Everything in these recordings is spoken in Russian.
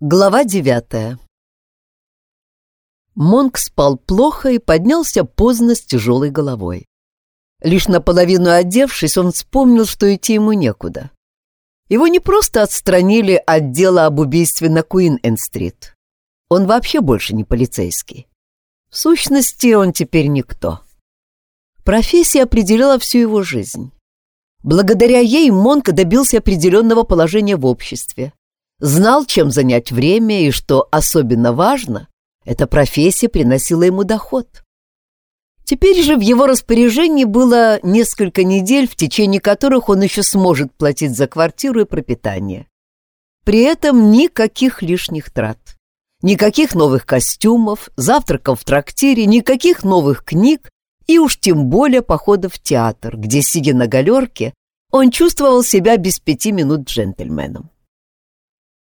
Глава девятая Монк спал плохо и поднялся поздно с тяжелой головой. Лишь наполовину одевшись, он вспомнил, что идти ему некуда. Его не просто отстранили от дела об убийстве на Куин-Энд-стрит. Он вообще больше не полицейский. В сущности, он теперь никто. Профессия определила всю его жизнь. Благодаря ей Монк добился определенного положения в обществе, знал, чем занять время и, что особенно важно, эта профессия приносила ему доход. Теперь же в его распоряжении было несколько недель, в течение которых он еще сможет платить за квартиру и пропитание. При этом никаких лишних трат. Никаких новых костюмов, завтраков в трактире, никаких новых книг и уж тем более походов в театр, где, сидя на галерке, он чувствовал себя без пяти минут джентльменом.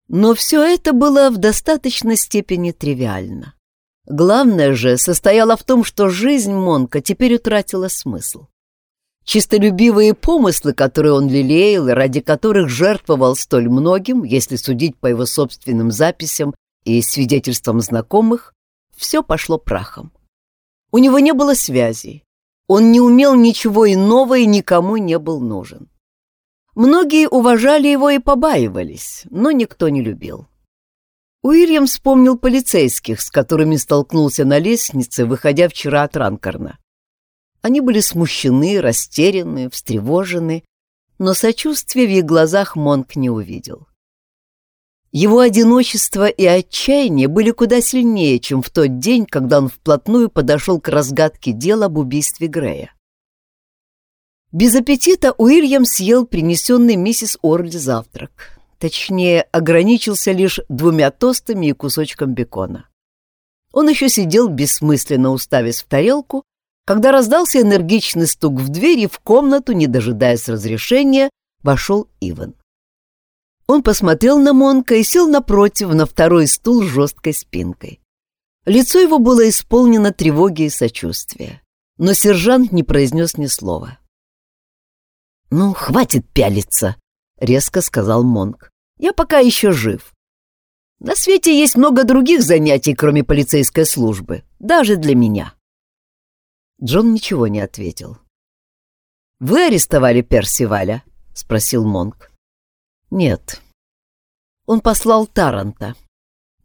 Но все это было в достаточной степени тривиально. Главное же состояло в том, что жизнь Монка теперь утратила смысл. Чистолюбивые помыслы, которые он лелеял и ради которых жертвовал столь многим, если судить по его собственным записям и свидетельствам знакомых, все пошло прахом. У него не было связей. Он не умел ничего иного и никому не был нужен. Многие уважали его и побаивались, но никто не любил. Уильям вспомнил полицейских, с которыми столкнулся на лестнице, выходя вчера от Ранкорна. Они были смущены, растеряны, встревожены, но сочувствия в их глазах Монк не увидел. Его одиночество и отчаяние были куда сильнее, чем в тот день, когда он вплотную подошел к разгадке дела об убийстве Грея. Без аппетита Уильям съел принесенный миссис Орли завтрак. Точнее, ограничился лишь двумя тостами и кусочком бекона. Он еще сидел бессмысленно уставясь в тарелку, когда раздался энергичный стук в дверь, и в комнату, не дожидаясь разрешения, вошел Иван. Он посмотрел на Монка и сел напротив на второй стул с жесткой спинкой. Лицо его было исполнено тревоги и сочувствия, но сержант не произнес ни слова. «Ну, хватит пялиться», — резко сказал Монк. «Я пока еще жив. На свете есть много других занятий, кроме полицейской службы, даже для меня». Джон ничего не ответил. «Вы арестовали Персиваля?» — спросил Монк. «Нет». Он послал Таранта.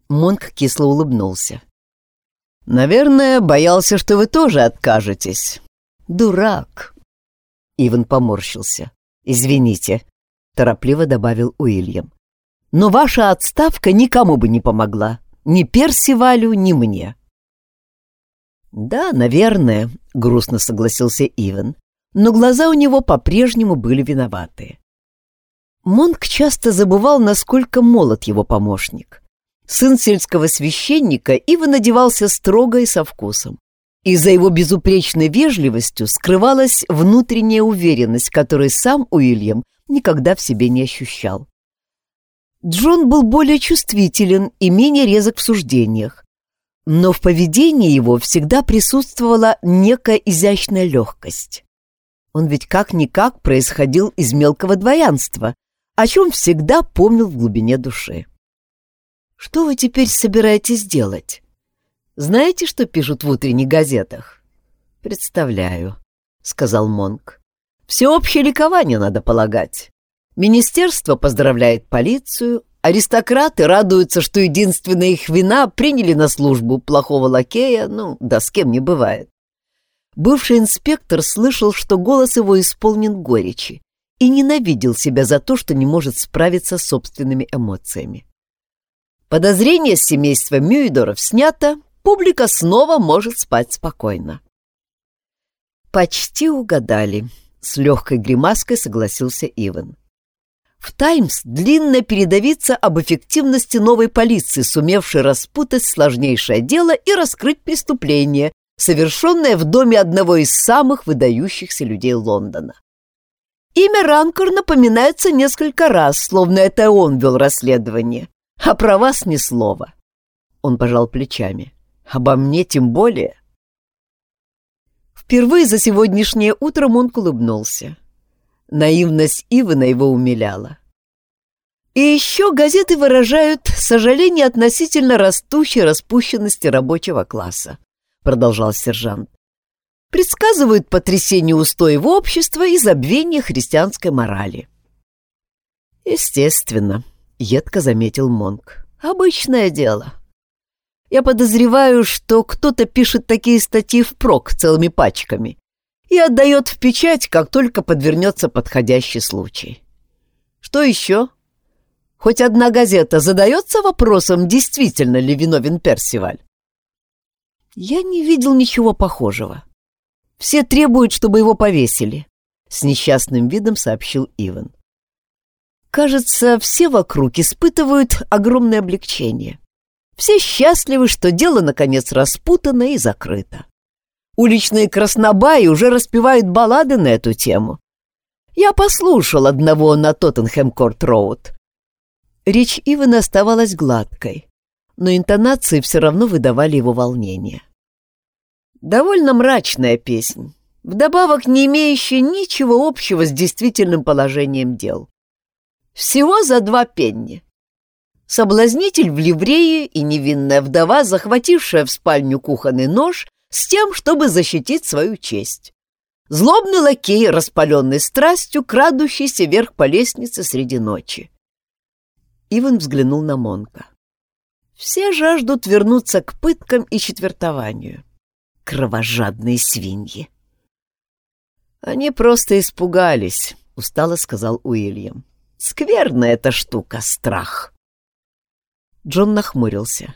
Монк кисло улыбнулся. «Наверное, боялся, что вы тоже откажетесь. Дурак!» Иван поморщился. «Извините», — торопливо добавил Уильям. «Но ваша отставка никому бы не помогла. Ни Персивалю, ни мне». «Да, наверное», — грустно согласился Иван, но глаза у него по-прежнему были виноватые. Монк часто забывал, насколько молод его помощник. Сын сельского священника Иван одевался строго и со вкусом и за его безупречной вежливостью скрывалась внутренняя уверенность, которой сам Уильям никогда в себе не ощущал. Джон был более чувствителен и менее резок в суждениях, но в поведении его всегда присутствовала некая изящная легкость. Он ведь как-никак происходил из мелкого дворянства, о чем всегда помнил в глубине души. «Что вы теперь собираетесь делать?» Знаете, что пишут в утренних газетах? Представляю, сказал Монк. Всеобщее ликование, надо полагать. Министерство поздравляет полицию, аристократы радуются, что единственная их вина приняли на службу плохого лакея, ну, да с кем не бывает. Бывший инспектор слышал, что голос его исполнен горечи и ненавидел себя за то, что не может справиться с собственными эмоциями. Подозрение с семейства Мюидоров снято, публика снова может спать спокойно. «Почти угадали», — с легкой гримаской согласился Иван. В «Таймс» длинная передовица об эффективности новой полиции, сумевшей распутать сложнейшее дело и раскрыть преступление, совершенное в доме одного из самых выдающихся людей Лондона. Имя Ранкор напоминается несколько раз, словно это он вел расследование, а про вас ни слова. Он пожал плечами. Обо мне тем более. Впервые за сегодняшнее утро он улыбнулся. Наивность Ивана его умиляла. И еще газеты выражают сожаление относительно растущей распущенности рабочего класса, продолжал сержант. Предсказывают потрясение устоев общества и забвение христианской морали. Естественно, едко заметил Монк. Обычное дело. Я подозреваю, что кто-то пишет такие статьи впрок целыми пачками и отдает в печать, как только подвернется подходящий случай. Что еще? Хоть одна газета задается вопросом, действительно ли виновен Персиваль? Я не видел ничего похожего. Все требуют, чтобы его повесили, — с несчастным видом сообщил Иван. Кажется, все вокруг испытывают огромное облегчение. Все счастливы, что дело, наконец, распутано и закрыто. Уличные краснобаи уже распевают баллады на эту тему. Я послушал одного на Тоттенхэм-Корт-Роуд. Речь Ивана оставалась гладкой, но интонации все равно выдавали его волнение. Довольно мрачная песня, вдобавок не имеющая ничего общего с действительным положением дел. Всего за два пенни. Соблазнитель в ливрее и невинная вдова, захватившая в спальню кухонный нож с тем, чтобы защитить свою честь. Злобный лакей, распаленный страстью, крадущийся вверх по лестнице среди ночи. Иван взглянул на Монка. Все жаждут вернуться к пыткам и четвертованию. Кровожадные свиньи. Они просто испугались, устало сказал Уильям. Скверная эта штука, страх. Джон нахмурился.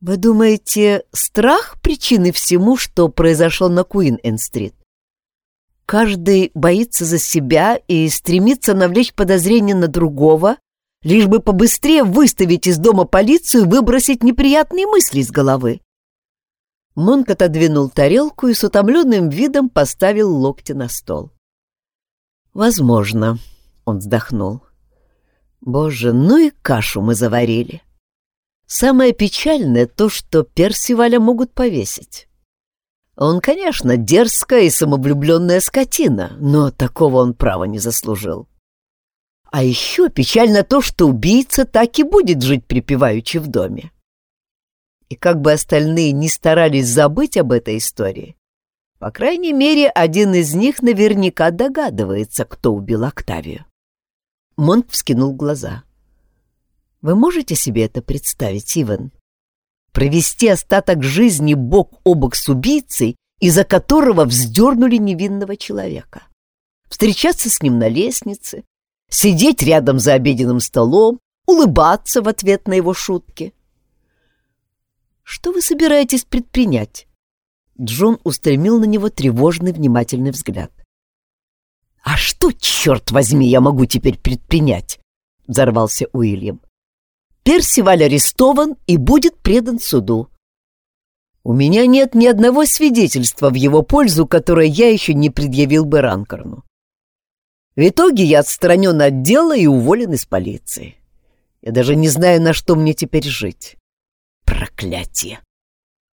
Вы думаете, страх причины всему, что произошло на Куин-Энн-стрит? Каждый боится за себя и стремится навлечь подозрение на другого, лишь бы побыстрее выставить из дома полицию и выбросить неприятные мысли из головы. Монк отодвинул тарелку и с утомленным видом поставил локти на стол. «Возможно», — он вздохнул. «Боже, ну и кашу мы заварили. Самое печальное то, что Персиваля могут повесить. Он, конечно, дерзкая и самовлюбленная скотина, но такого он права не заслужил. А еще печально то, что убийца так и будет жить припеваючи в доме. И как бы остальные не старались забыть об этой истории, по крайней мере, один из них наверняка догадывается, кто убил Октавию. Монт вскинул глаза. «Вы можете себе это представить, Иван? Провести остаток жизни бок о бок с убийцей, из-за которого вздернули невинного человека? Встречаться с ним на лестнице, сидеть рядом за обеденным столом, улыбаться в ответ на его шутки. «Что вы собираетесь предпринять?» Джон устремил на него тревожный внимательный взгляд. «А что, черт возьми, я могу теперь предпринять?» — взорвался Уильям. «Персиваль арестован и будет предан суду. У меня нет ни одного свидетельства в его пользу, которое я еще не предъявил бы Ранкорну. В итоге я отстранен от дела и уволен из полиции. Я даже не знаю, на что мне теперь жить. Проклятие!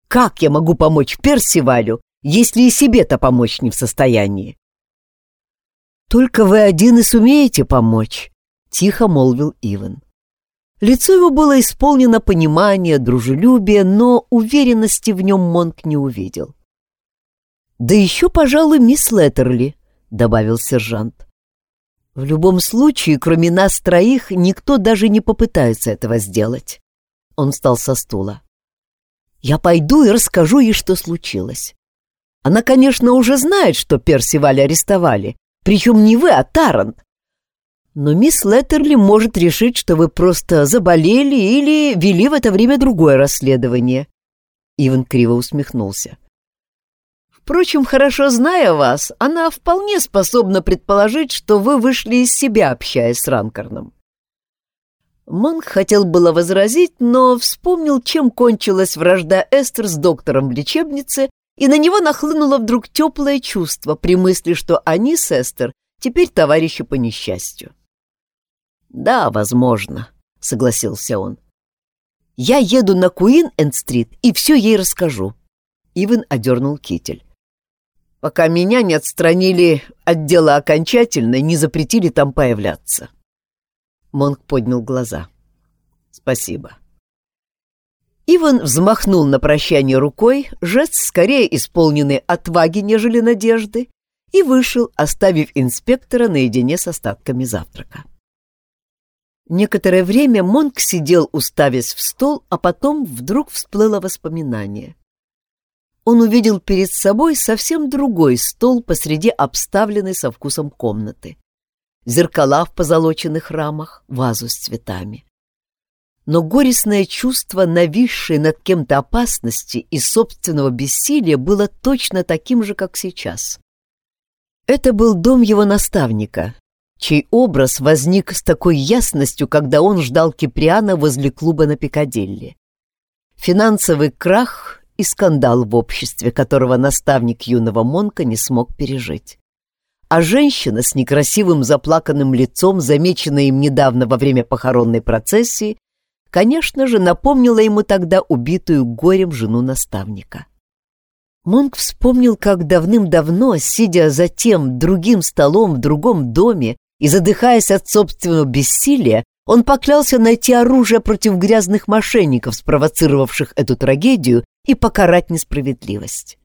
Как я могу помочь Персивалю, если и себе-то помочь не в состоянии? Только вы один и сумеете помочь, — тихо молвил Иван. Лицо его было исполнено понимания, дружелюбия, но уверенности в нем Монк не увидел. «Да еще, пожалуй, мисс Леттерли», — добавил сержант. В любом случае, кроме нас троих, никто даже не попытается этого сделать. Он встал со стула. Я пойду и расскажу ей, что случилось. Она, конечно, уже знает, что Персиваля арестовали. Причем не вы, а Тарант. Но мисс Леттерли может решить, что вы просто заболели или вели в это время другое расследование. Иван криво усмехнулся. Впрочем, хорошо зная вас, она вполне способна предположить, что вы вышли из себя, общаясь с Ранкорном. Монк хотел было возразить, но вспомнил, чем кончилась вражда Эстер с доктором в лечебнице, и на него нахлынуло вдруг теплое чувство при мысли, что они с Эстер теперь товарищи по несчастью. «Да, возможно», — согласился он. «Я еду на Куин-Энд-стрит и все ей расскажу». Иван одернул китель пока меня не отстранили от дела окончательно и не запретили там появляться. Монк поднял глаза. «Спасибо». Иван взмахнул на прощание рукой, жест скорее исполненный отваги, нежели надежды, и вышел, оставив инспектора наедине с остатками завтрака. Некоторое время Монк сидел, уставясь в стол, а потом вдруг всплыло воспоминание. Он увидел перед собой совсем другой стол посреди обставленной со вкусом комнаты. Зеркала в позолоченных рамах, вазу с цветами. Но горестное чувство, нависшее над кем-то опасности и собственного бессилия, было точно таким же, как сейчас. Это был дом его наставника, чей образ возник с такой ясностью, когда он ждал Киприана возле клуба на Пикадилли. Финансовый крах и скандал в обществе, которого наставник юного Монка не смог пережить. А женщина с некрасивым заплаканным лицом, замеченная им недавно во время похоронной процессии, конечно же, напомнила ему тогда убитую горем жену наставника. Монк вспомнил, как давным-давно, сидя за тем другим столом в другом доме и задыхаясь от собственного бессилия, он поклялся найти оружие против грязных мошенников, спровоцировавших эту трагедию, и покарать несправедливость.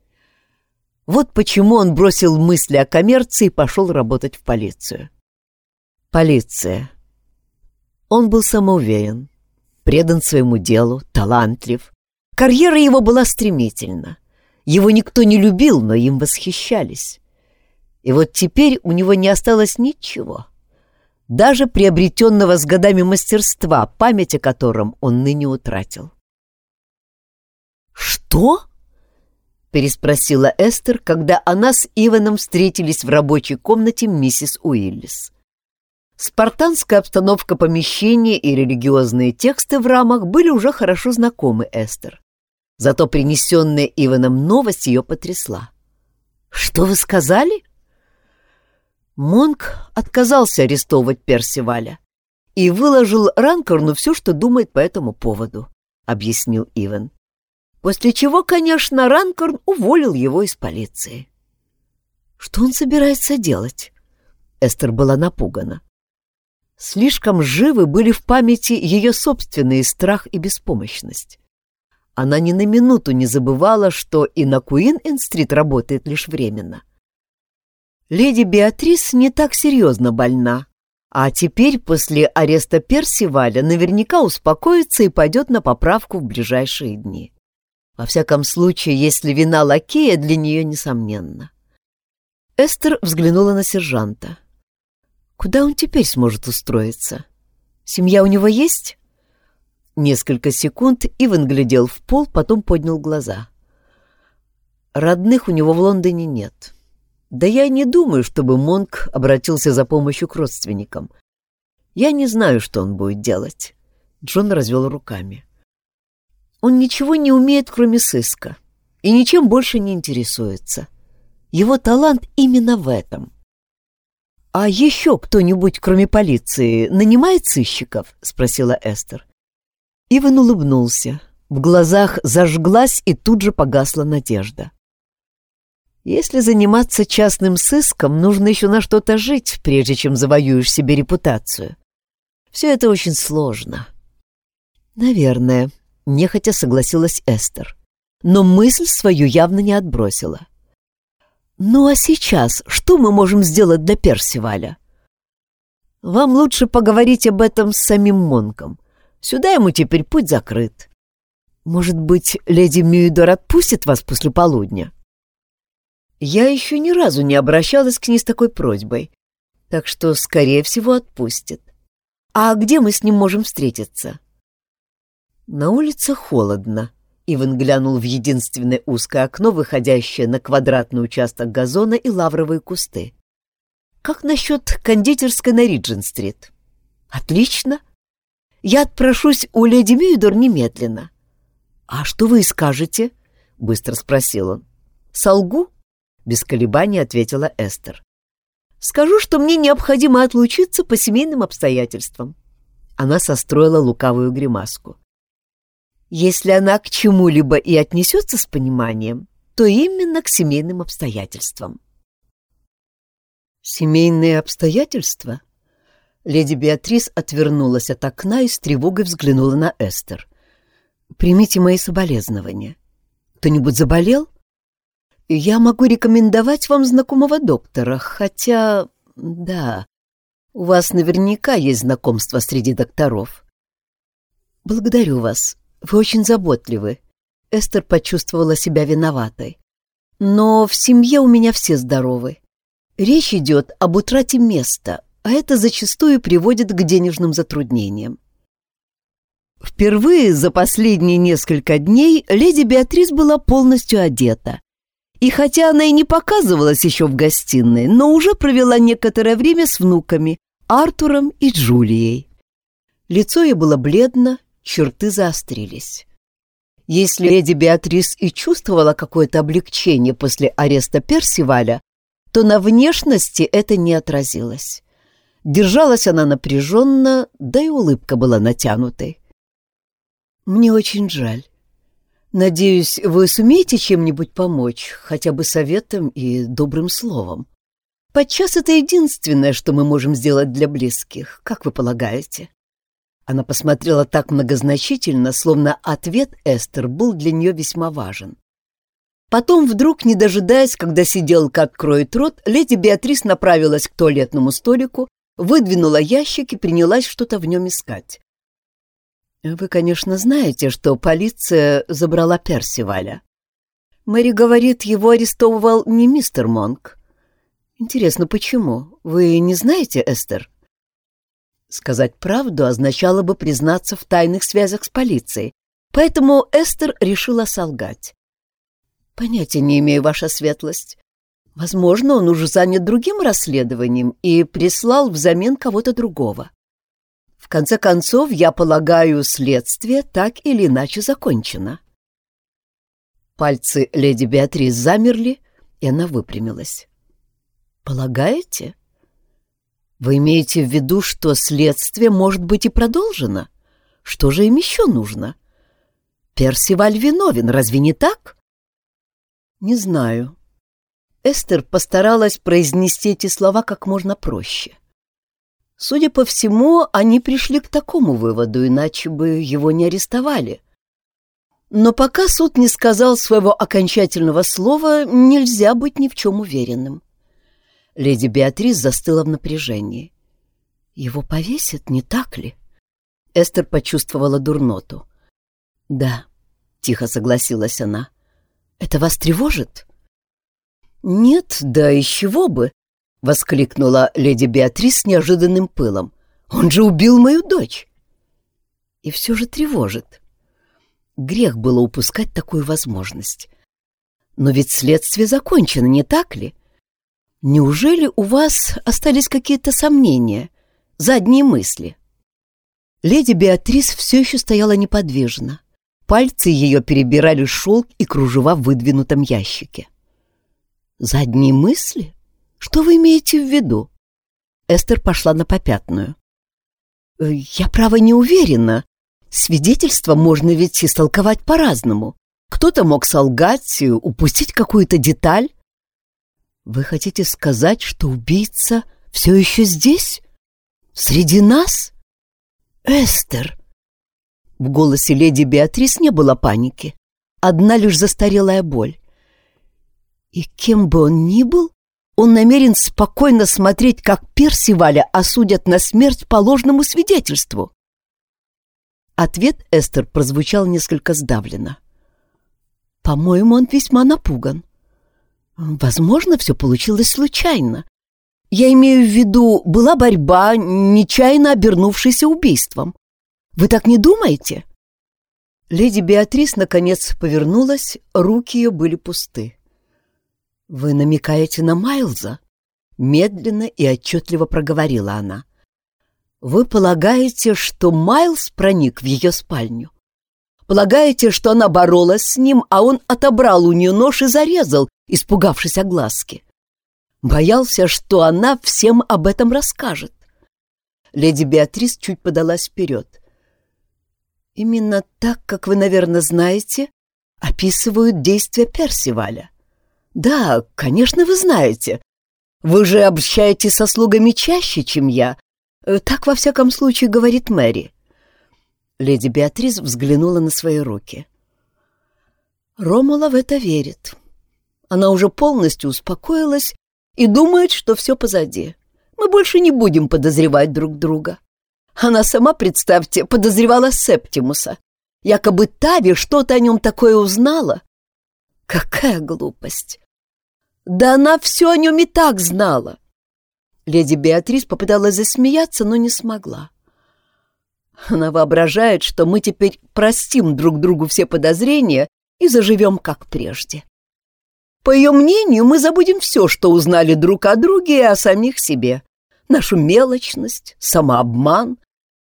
Вот почему он бросил мысли о коммерции и пошел работать в полицию. Полиция. Он был самоуверен, предан своему делу, талантлив. Карьера его была стремительна. Его никто не любил, но им восхищались. И вот теперь у него не осталось ничего. Даже приобретенного с годами мастерства, память о котором он ныне утратил. «Что?» — переспросила Эстер, когда она с Иваном встретились в рабочей комнате миссис Уиллис. Спартанская обстановка помещения и религиозные тексты в рамах были уже хорошо знакомы Эстер. Зато принесенная Иваном новость ее потрясла. «Что вы сказали?» Монк отказался арестовывать Персиваля и выложил Ранкорну все, что думает по этому поводу, — объяснил Иван. После чего, конечно, Ранкорн уволил его из полиции. Что он собирается делать? Эстер была напугана. Слишком живы были в памяти ее собственный страх и беспомощность. Она ни на минуту не забывала, что и на Куин-Ин-стрит работает лишь временно. Леди Беатрис не так серьезно больна, а теперь после ареста Персиваля наверняка успокоится и пойдет на поправку в ближайшие дни. Во всяком случае, если вина лакея для нее несомненна. Эстер взглянула на сержанта. Куда он теперь сможет устроиться? Семья у него есть? Несколько секунд Иван глядел в пол, потом поднял глаза. Родных у него в Лондоне нет. Да я не думаю, чтобы Монк обратился за помощью к родственникам. Я не знаю, что он будет делать. Джон развел руками. Он ничего не умеет, кроме сыска, и ничем больше не интересуется. Его талант именно в этом. «А еще кто-нибудь, кроме полиции, нанимает сыщиков?» — спросила Эстер. Иван улыбнулся. В глазах зажглась и тут же погасла надежда. Если заниматься частным сыском, нужно еще на что-то жить, прежде чем завоюешь себе репутацию. Все это очень сложно. Наверное, нехотя согласилась Эстер. Но мысль свою явно не отбросила. Ну а сейчас что мы можем сделать для Персиваля? Вам лучше поговорить об этом с самим Монком. Сюда ему теперь путь закрыт. Может быть, леди Мюидор отпустит вас после полудня? Я еще ни разу не обращалась к ней с такой просьбой, так что, скорее всего, отпустит. А где мы с ним можем встретиться? На улице холодно. Иван глянул в единственное узкое окно, выходящее на квадратный участок газона и лавровые кусты. Как насчет кондитерской на Риджин-стрит? Отлично. Я отпрошусь у леди Мюидор немедленно. А что вы скажете? Быстро спросил он. Солгу? Без колебаний ответила Эстер. Скажу, что мне необходимо отлучиться по семейным обстоятельствам. Она состроила лукавую гримаску. Если она к чему-либо и отнесется с пониманием, то именно к семейным обстоятельствам. Семейные обстоятельства? Леди Беатрис отвернулась от окна и с тревогой взглянула на Эстер. «Примите мои соболезнования. Кто-нибудь заболел? Я могу рекомендовать вам знакомого доктора, хотя... Да, у вас наверняка есть знакомство среди докторов». «Благодарю вас. Вы очень заботливы». Эстер почувствовала себя виноватой. «Но в семье у меня все здоровы. Речь идет об утрате места, а это зачастую приводит к денежным затруднениям. Впервые за последние несколько дней леди Беатрис была полностью одета. И хотя она и не показывалась еще в гостиной, но уже провела некоторое время с внуками, Артуром и Джулией. Лицо ее было бледно, черты заострились. Если леди Беатрис и чувствовала какое-то облегчение после ареста Персиваля, то на внешности это не отразилось. Держалась она напряженно, да и улыбка была натянутой. «Мне очень жаль. Надеюсь, вы сумеете чем-нибудь помочь, хотя бы советом и добрым словом. Подчас это единственное, что мы можем сделать для близких, как вы полагаете?» Она посмотрела так многозначительно, словно ответ Эстер был для нее весьма важен. Потом, вдруг, не дожидаясь, когда сиделка откроет рот, леди Беатрис направилась к туалетному столику, выдвинула ящик и принялась что-то в нем искать. «Вы, конечно, знаете, что полиция забрала Персиваля. Мэри говорит, его арестовывал не мистер Монк. Интересно, почему? Вы не знаете, Эстер?» Сказать правду означало бы признаться в тайных связях с полицией, поэтому Эстер решила солгать. «Понятия не имею, ваша светлость. Возможно, он уже занят другим расследованием и прислал взамен кого-то другого. В конце концов, я полагаю, следствие так или иначе закончено. Пальцы леди Беатрис замерли, и она выпрямилась. «Полагаете? Вы имеете в виду, что следствие может быть и продолжено? Что же им еще нужно? Персиваль виновен, разве не так?» «Не знаю», Эстер постаралась произнести эти слова как можно проще. Судя по всему, они пришли к такому выводу, иначе бы его не арестовали. Но пока суд не сказал своего окончательного слова, нельзя быть ни в чем уверенным. Леди Беатрис застыла в напряжении. «Его повесят, не так ли?» Эстер почувствовала дурноту. «Да», — тихо согласилась она. «Это вас тревожит?» «Нет, да из чего бы!» — воскликнула леди Беатрис с неожиданным пылом. «Он же убил мою дочь!» И все же тревожит. Грех было упускать такую возможность. Но ведь следствие закончено, не так ли? Неужели у вас остались какие-то сомнения, задние мысли? Леди Беатрис все еще стояла неподвижно. Пальцы ее перебирали шелк и кружева в выдвинутом ящике. «Задние мысли? Что вы имеете в виду?» Эстер пошла на попятную. «Э, «Я, право, не уверена. Свидетельство можно ведь истолковать по-разному. Кто-то мог солгать, упустить какую-то деталь. Вы хотите сказать, что убийца все еще здесь? Среди нас? Эстер!» В голосе леди Беатрис не было паники. Одна лишь застарелая боль. И кем бы он ни был, он намерен спокойно смотреть, как Персиваля осудят на смерть по ложному свидетельству. Ответ Эстер прозвучал несколько сдавленно. «По-моему, он весьма напуган. Возможно, все получилось случайно. Я имею в виду, была борьба, нечаянно обернувшаяся убийством. Вы так не думаете?» Леди Беатрис наконец повернулась, руки ее были пусты. «Вы намекаете на Майлза?» Медленно и отчетливо проговорила она. «Вы полагаете, что Майлз проник в ее спальню? Полагаете, что она боролась с ним, а он отобрал у нее нож и зарезал, испугавшись огласки? Боялся, что она всем об этом расскажет?» Леди Беатрис чуть подалась вперед. «Именно так, как вы, наверное, знаете, описывают действия Персиваля. «Да, конечно, вы знаете. Вы же общаетесь со слугами чаще, чем я. Э, так, во всяком случае, говорит Мэри. Леди Беатрис взглянула на свои руки. Ромула в это верит. Она уже полностью успокоилась и думает, что все позади. Мы больше не будем подозревать друг друга. Она сама, представьте, подозревала Септимуса. Якобы Тави что-то о нем такое узнала. Какая глупость! Да она все о нем и так знала. Леди Беатрис попыталась засмеяться, но не смогла. Она воображает, что мы теперь простим друг другу все подозрения и заживем как прежде. По ее мнению, мы забудем все, что узнали друг о друге и о самих себе. Нашу мелочность, самообман,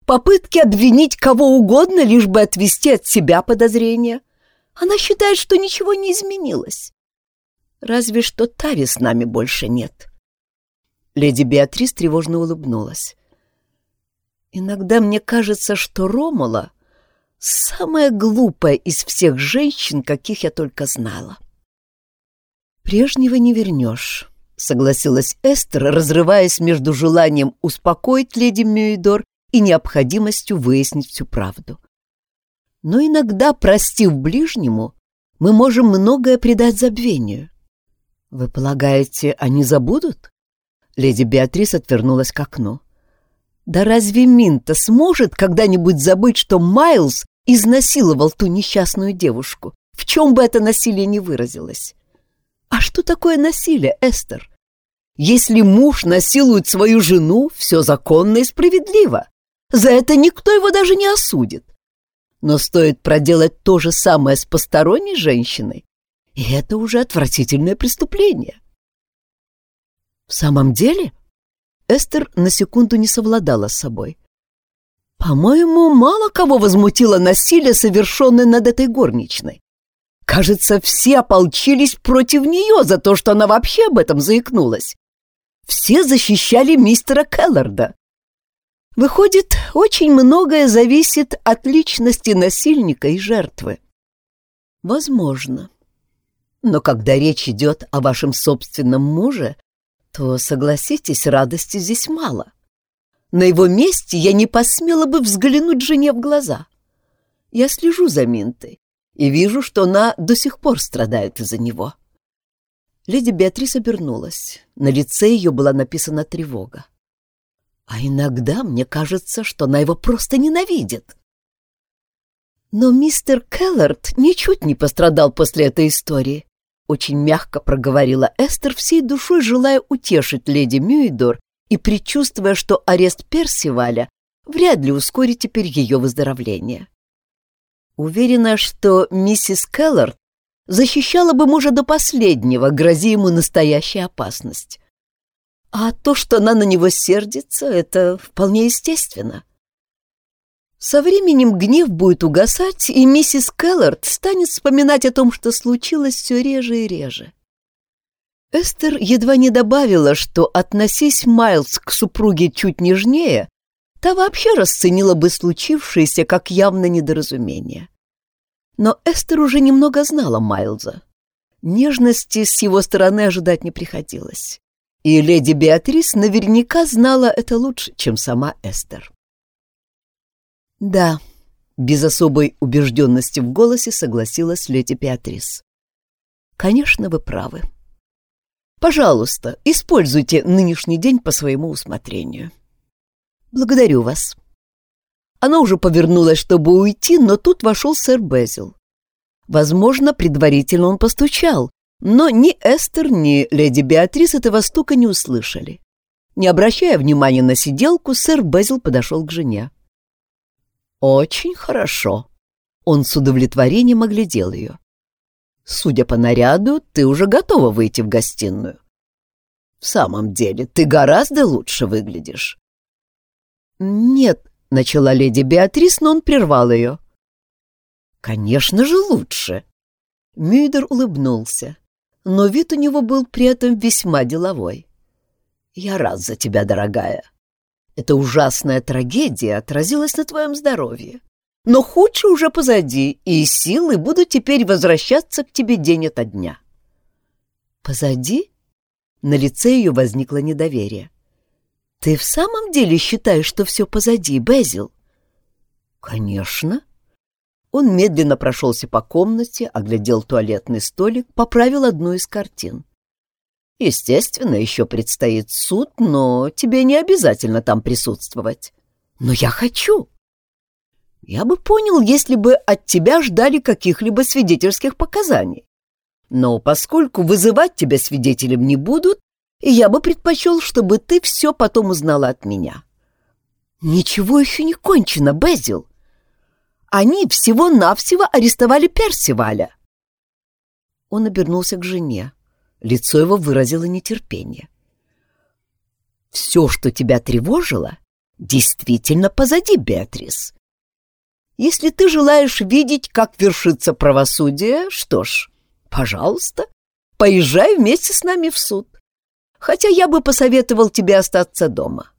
попытки обвинить кого угодно, лишь бы отвести от себя подозрения. Она считает, что ничего не изменилось. Разве что Тави с нами больше нет. Леди Беатрис тревожно улыбнулась. Иногда мне кажется, что Ромула — самая глупая из всех женщин, каких я только знала. «Прежнего не вернешь», — согласилась Эстер, разрываясь между желанием успокоить леди Мюидор и необходимостью выяснить всю правду. Но иногда, простив ближнему, мы можем многое предать забвению. Вы полагаете, они забудут? Леди Беатрис отвернулась к окну. Да разве Минта сможет когда-нибудь забыть, что Майлз изнасиловал ту несчастную девушку, в чем бы это насилие ни выразилось? А что такое насилие, Эстер? Если муж насилует свою жену, все законно и справедливо. За это никто его даже не осудит. Но стоит проделать то же самое с посторонней женщиной, и это уже отвратительное преступление. В самом деле? — Эстер на секунду не совладала с собой. По-моему, мало кого возмутило насилие, совершенное над этой горничной. Кажется, все ополчились против нее за то, что она вообще об этом заикнулась. Все защищали мистера Келларда. Выходит, очень многое зависит от личности насильника и жертвы. Возможно. Но когда речь идет о вашем собственном муже, то, согласитесь, радости здесь мало. На его месте я не посмела бы взглянуть жене в глаза. Я слежу за Минтой и вижу, что она до сих пор страдает из-за него. Леди Беатрис обернулась. На лице ее была написана тревога. А иногда мне кажется, что она его просто ненавидит. Но мистер Келлард ничуть не пострадал после этой истории. Очень мягко проговорила Эстер, всей душой желая утешить леди Мюидор и предчувствуя, что арест Персиваля вряд ли ускорит теперь ее выздоровление. Уверена, что миссис Келлард защищала бы мужа до последнего, грози ему настоящая опасность. А то, что она на него сердится, это вполне естественно. — со временем гнев будет угасать, и миссис Келлард станет вспоминать о том, что случилось все реже и реже. Эстер едва не добавила, что, относись Майлз к супруге чуть нежнее, та вообще расценила бы случившееся как явно недоразумение. Но Эстер уже немного знала Майлза. Нежности с его стороны ожидать не приходилось. И леди Беатрис наверняка знала это лучше, чем сама Эстер. «Да», — без особой убежденности в голосе согласилась леди Беатрис. «Конечно, вы правы. Пожалуйста, используйте нынешний день по своему усмотрению. Благодарю вас». Она уже повернулась, чтобы уйти, но тут вошел сэр Безил. Возможно, предварительно он постучал, но ни Эстер, ни леди Беатрис этого стука не услышали. Не обращая внимания на сиделку, сэр Безил подошел к жене. «Очень хорошо». Он с удовлетворением оглядел ее. «Судя по наряду, ты уже готова выйти в гостиную». «В самом деле, ты гораздо лучше выглядишь». «Нет», — начала леди Беатрис, но он прервал ее. «Конечно же лучше». Мюйдер улыбнулся, но вид у него был при этом весьма деловой. «Я рад за тебя, дорогая. Эта ужасная трагедия отразилась на твоем здоровье. Но худшее уже позади, и силы будут теперь возвращаться к тебе день ото дня. Позади? На лице ее возникло недоверие. «Ты в самом деле считаешь, что все позади, Безил?» «Конечно». Он медленно прошелся по комнате, оглядел туалетный столик, поправил одну из картин. «Естественно, еще предстоит суд, но тебе не обязательно там присутствовать». «Но я хочу!» «Я бы понял, если бы от тебя ждали каких-либо свидетельских показаний. Но поскольку вызывать тебя свидетелем не будут, я бы предпочел, чтобы ты все потом узнала от меня». «Ничего еще не кончено, Безил. Они всего-навсего арестовали Персиваля». Он обернулся к жене. Лицо его выразило нетерпение. «Все, что тебя тревожило, действительно позади, Беатрис. Если ты желаешь видеть, как вершится правосудие, что ж, пожалуйста, поезжай вместе с нами в суд. Хотя я бы посоветовал тебе остаться дома.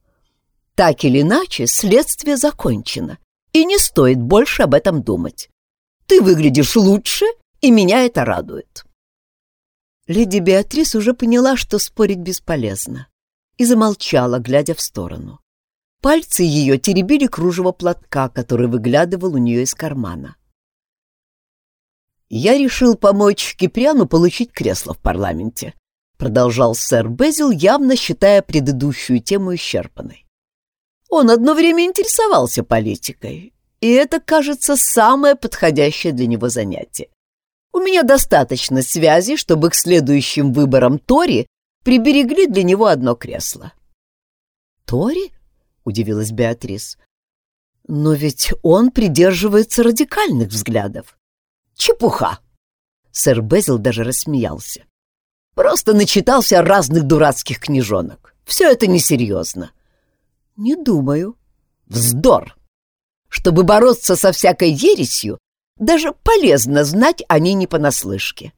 Так или иначе, следствие закончено, и не стоит больше об этом думать. Ты выглядишь лучше, и меня это радует. Леди Беатрис уже поняла, что спорить бесполезно, и замолчала, глядя в сторону. Пальцы ее теребили кружево платка, который выглядывал у нее из кармана. «Я решил помочь Киприану получить кресло в парламенте», продолжал сэр Безил, явно считая предыдущую тему исчерпанной. Он одно время интересовался политикой, и это, кажется, самое подходящее для него занятие. У меня достаточно связей, чтобы к следующим выборам Тори приберегли для него одно кресло. «Тори?» — удивилась Беатрис. «Но ведь он придерживается радикальных взглядов». «Чепуха!» Сэр Безил даже рассмеялся. Просто начитался разных дурацких книжонок. Все это несерьезно. Не думаю. Вздор. Чтобы бороться со всякой ересью, даже полезно знать о ней не понаслышке.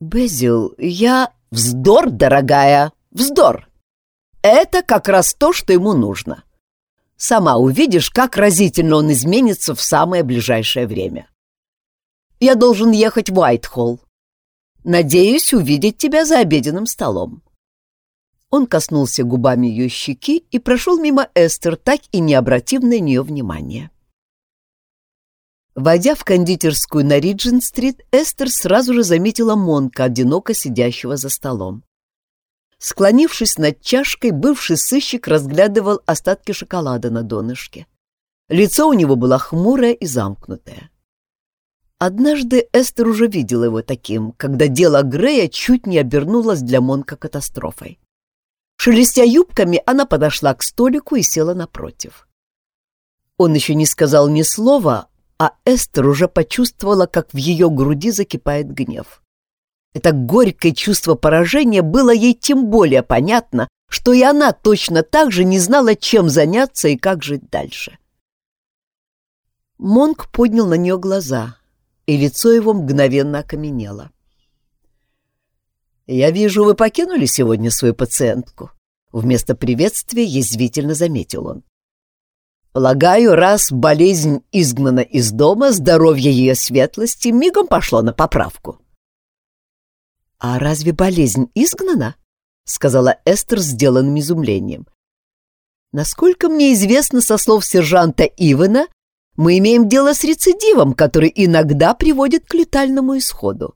Безил, я... Вздор, дорогая, вздор. Это как раз то, что ему нужно. Сама увидишь, как разительно он изменится в самое ближайшее время. Я должен ехать в Уайтхолл. Надеюсь увидеть тебя за обеденным столом». Он коснулся губами ее щеки и прошел мимо Эстер, так и не обратив на нее внимания. Войдя в кондитерскую на Риджин-стрит, Эстер сразу же заметила Монка, одиноко сидящего за столом. Склонившись над чашкой, бывший сыщик разглядывал остатки шоколада на донышке. Лицо у него было хмурое и замкнутое. Однажды Эстер уже видела его таким, когда дело Грея чуть не обернулось для Монка катастрофой. Шелестя юбками, она подошла к столику и села напротив. Он еще не сказал ни слова, а Эстер уже почувствовала, как в ее груди закипает гнев. Это горькое чувство поражения было ей тем более понятно, что и она точно так же не знала, чем заняться и как жить дальше. Монк поднял на нее глаза, и лицо его мгновенно окаменело. «Я вижу, вы покинули сегодня свою пациентку», — вместо приветствия язвительно заметил он. «Полагаю, раз болезнь изгнана из дома, здоровье ее светлости мигом пошло на поправку». «А разве болезнь изгнана?» — сказала Эстер сделанным изумлением. «Насколько мне известно со слов сержанта Ивана, мы имеем дело с рецидивом, который иногда приводит к летальному исходу.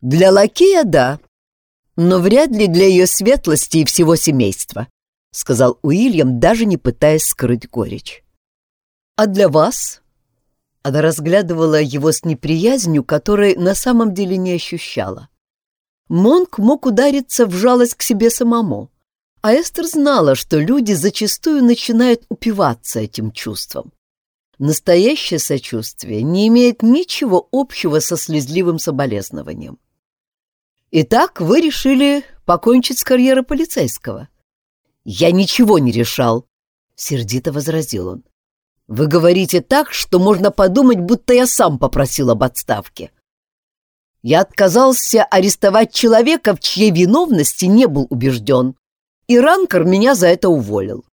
Для лакея — да, но вряд ли для ее светлости и всего семейства, — сказал Уильям, даже не пытаясь скрыть горечь. А для вас? Она разглядывала его с неприязнью, которой на самом деле не ощущала. Монк мог удариться в жалость к себе самому, а Эстер знала, что люди зачастую начинают упиваться этим чувством. Настоящее сочувствие не имеет ничего общего со слезливым соболезнованием. Итак, вы решили покончить с карьерой полицейского. Я ничего не решал, сердито возразил он. Вы говорите так, что можно подумать, будто я сам попросил об отставке. Я отказался арестовать человека, в чьей виновности не был убежден, и Ранкер меня за это уволил.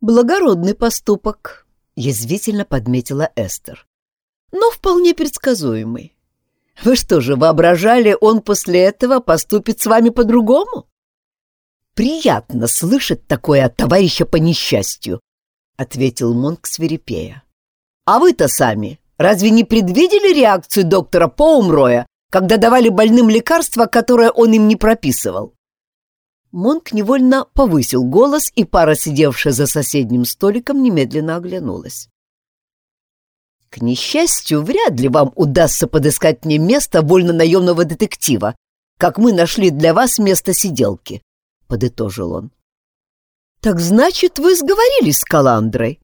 Благородный поступок, язвительно подметила Эстер. Но вполне предсказуемый. Вы что же, воображали, он после этого поступит с вами по-другому? Приятно слышать такое от товарища по несчастью», — ответил Монк свирепея. «А вы-то сами разве не предвидели реакцию доктора Поумроя, когда давали больным лекарства, которое он им не прописывал?» Монк невольно повысил голос, и пара, сидевшая за соседним столиком, немедленно оглянулась. «К несчастью, вряд ли вам удастся подыскать мне место вольно-наемного детектива, как мы нашли для вас место сиделки», — подытожил он. «Так значит, вы сговорились с Каландрой?»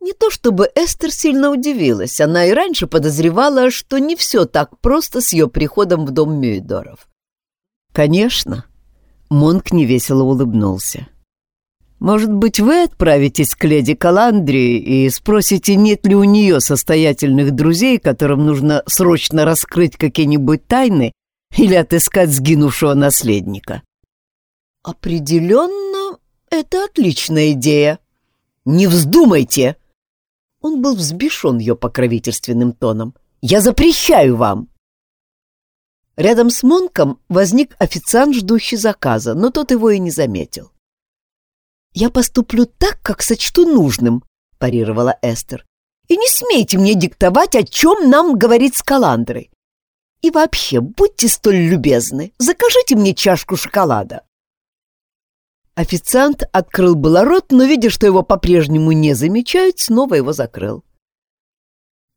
Не то чтобы Эстер сильно удивилась, она и раньше подозревала, что не все так просто с ее приходом в дом Мюидоров. «Конечно», Монк невесело улыбнулся. «Может быть, вы отправитесь к леди Каландрии и спросите, нет ли у нее состоятельных друзей, которым нужно срочно раскрыть какие-нибудь тайны или отыскать сгинувшего наследника?» «Определенно, это отличная идея. Не вздумайте!» Он был взбешен ее покровительственным тоном. «Я запрещаю вам!» Рядом с Монком возник официант, ждущий заказа, но тот его и не заметил. «Я поступлю так, как сочту нужным», — парировала Эстер. «И не смейте мне диктовать, о чем нам говорить с Каландрой. И вообще, будьте столь любезны, закажите мне чашку шоколада». Официант открыл было рот, но, видя, что его по-прежнему не замечают, снова его закрыл.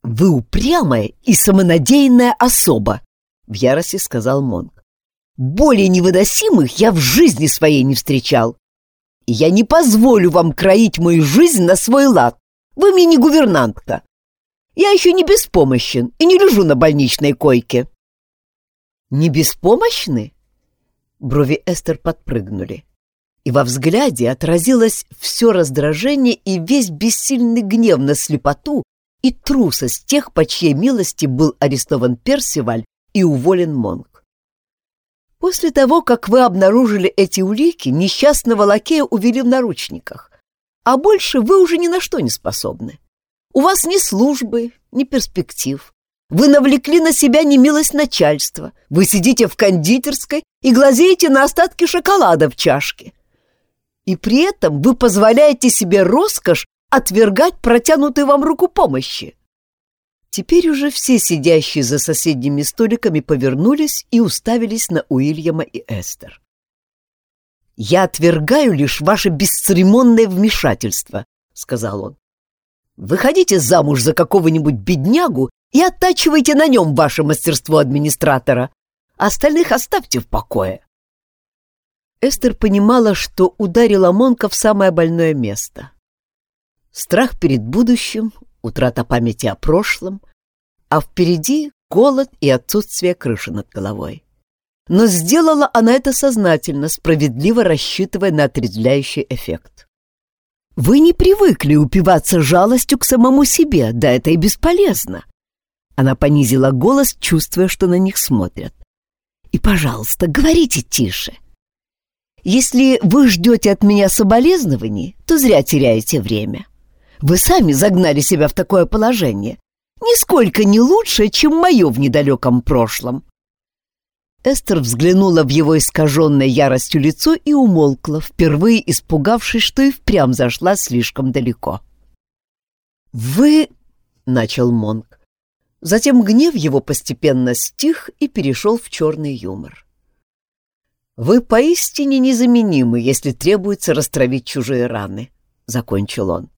«Вы упрямая и самонадеянная особа», — в ярости сказал Монг. «Более невыносимых я в жизни своей не встречал. И я не позволю вам кроить мою жизнь на свой лад. Вы мне не гувернантка. Я еще не беспомощен и не лежу на больничной койке». «Не беспомощны?» Брови Эстер подпрыгнули, и во взгляде отразилось все раздражение и весь бессильный гнев на слепоту и трусость тех, по чьей милости был арестован Персиваль и уволен Монг. После того, как вы обнаружили эти улики, несчастного лакея увели в наручниках, а больше вы уже ни на что не способны. У вас ни службы, ни перспектив. Вы навлекли на себя немилость начальства. Вы сидите в кондитерской и глазеете на остатки шоколада в чашке. И при этом вы позволяете себе роскошь отвергать протянутую вам руку помощи. Теперь уже все сидящие за соседними столиками повернулись и уставились на Уильяма и Эстер. «Я отвергаю лишь ваше бесцеремонное вмешательство», — сказал он. «Выходите замуж за какого-нибудь беднягу и оттачивайте на нем ваше мастерство администратора. Остальных оставьте в покое». Эстер понимала, что ударила Монка в самое больное место. Страх перед будущим, утрата памяти о прошлом, а впереди голод и отсутствие крыши над головой. Но сделала она это сознательно, справедливо рассчитывая на отрезвляющий эффект. «Вы не привыкли упиваться жалостью к самому себе, да это и бесполезно!» Она понизила голос, чувствуя, что на них смотрят. «И, пожалуйста, говорите тише. Если вы ждете от меня соболезнований, то зря теряете время. Вы сами загнали себя в такое положение. Нисколько не лучше, чем мое в недалеком прошлом. Эстер взглянула в его искаженное яростью лицо и умолкла, впервые испугавшись, что и впрямь зашла слишком далеко. «Вы...» — начал Монк. Затем гнев его постепенно стих и перешел в черный юмор. «Вы поистине незаменимы, если требуется растравить чужие раны», — закончил он.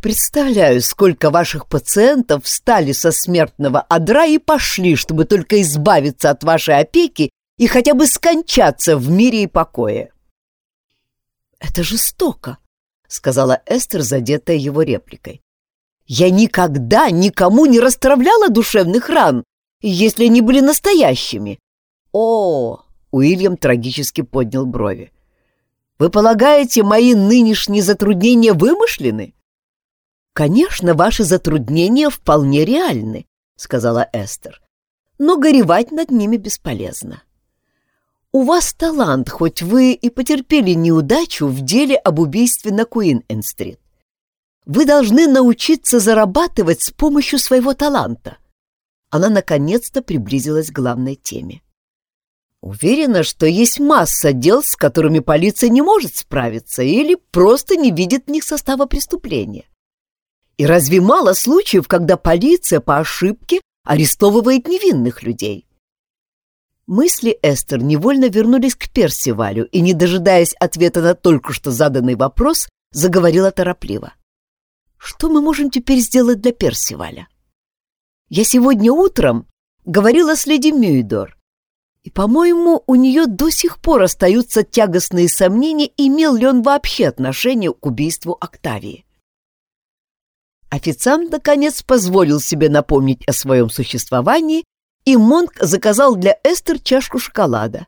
Представляю, сколько ваших пациентов встали со смертного одра и пошли, чтобы только избавиться от вашей опеки и хотя бы скончаться в мире и покое. «Это жестоко», — сказала Эстер, задетая его репликой. «Я никогда никому не расстравляла душевных ран, если они были настоящими». «О!» — Уильям трагически поднял брови. «Вы полагаете, мои нынешние затруднения вымышлены?» «Конечно, ваши затруднения вполне реальны», — сказала Эстер. «Но горевать над ними бесполезно. У вас талант, хоть вы и потерпели неудачу в деле об убийстве на Куин-Эн-стрит. Вы должны научиться зарабатывать с помощью своего таланта». Она наконец-то приблизилась к главной теме. Уверена, что есть масса дел, с которыми полиция не может справиться или просто не видит в них состава преступления. И разве мало случаев, когда полиция по ошибке арестовывает невинных людей? Мысли Эстер невольно вернулись к Персивалю и, не дожидаясь ответа на только что заданный вопрос, заговорила торопливо. «Что мы можем теперь сделать для Персиваля? Я сегодня утром говорила с леди Мюйдор, и, по-моему, у нее до сих пор остаются тягостные сомнения, имел ли он вообще отношение к убийству Октавии. Официант, наконец, позволил себе напомнить о своем существовании и Монк заказал для Эстер чашку шоколада,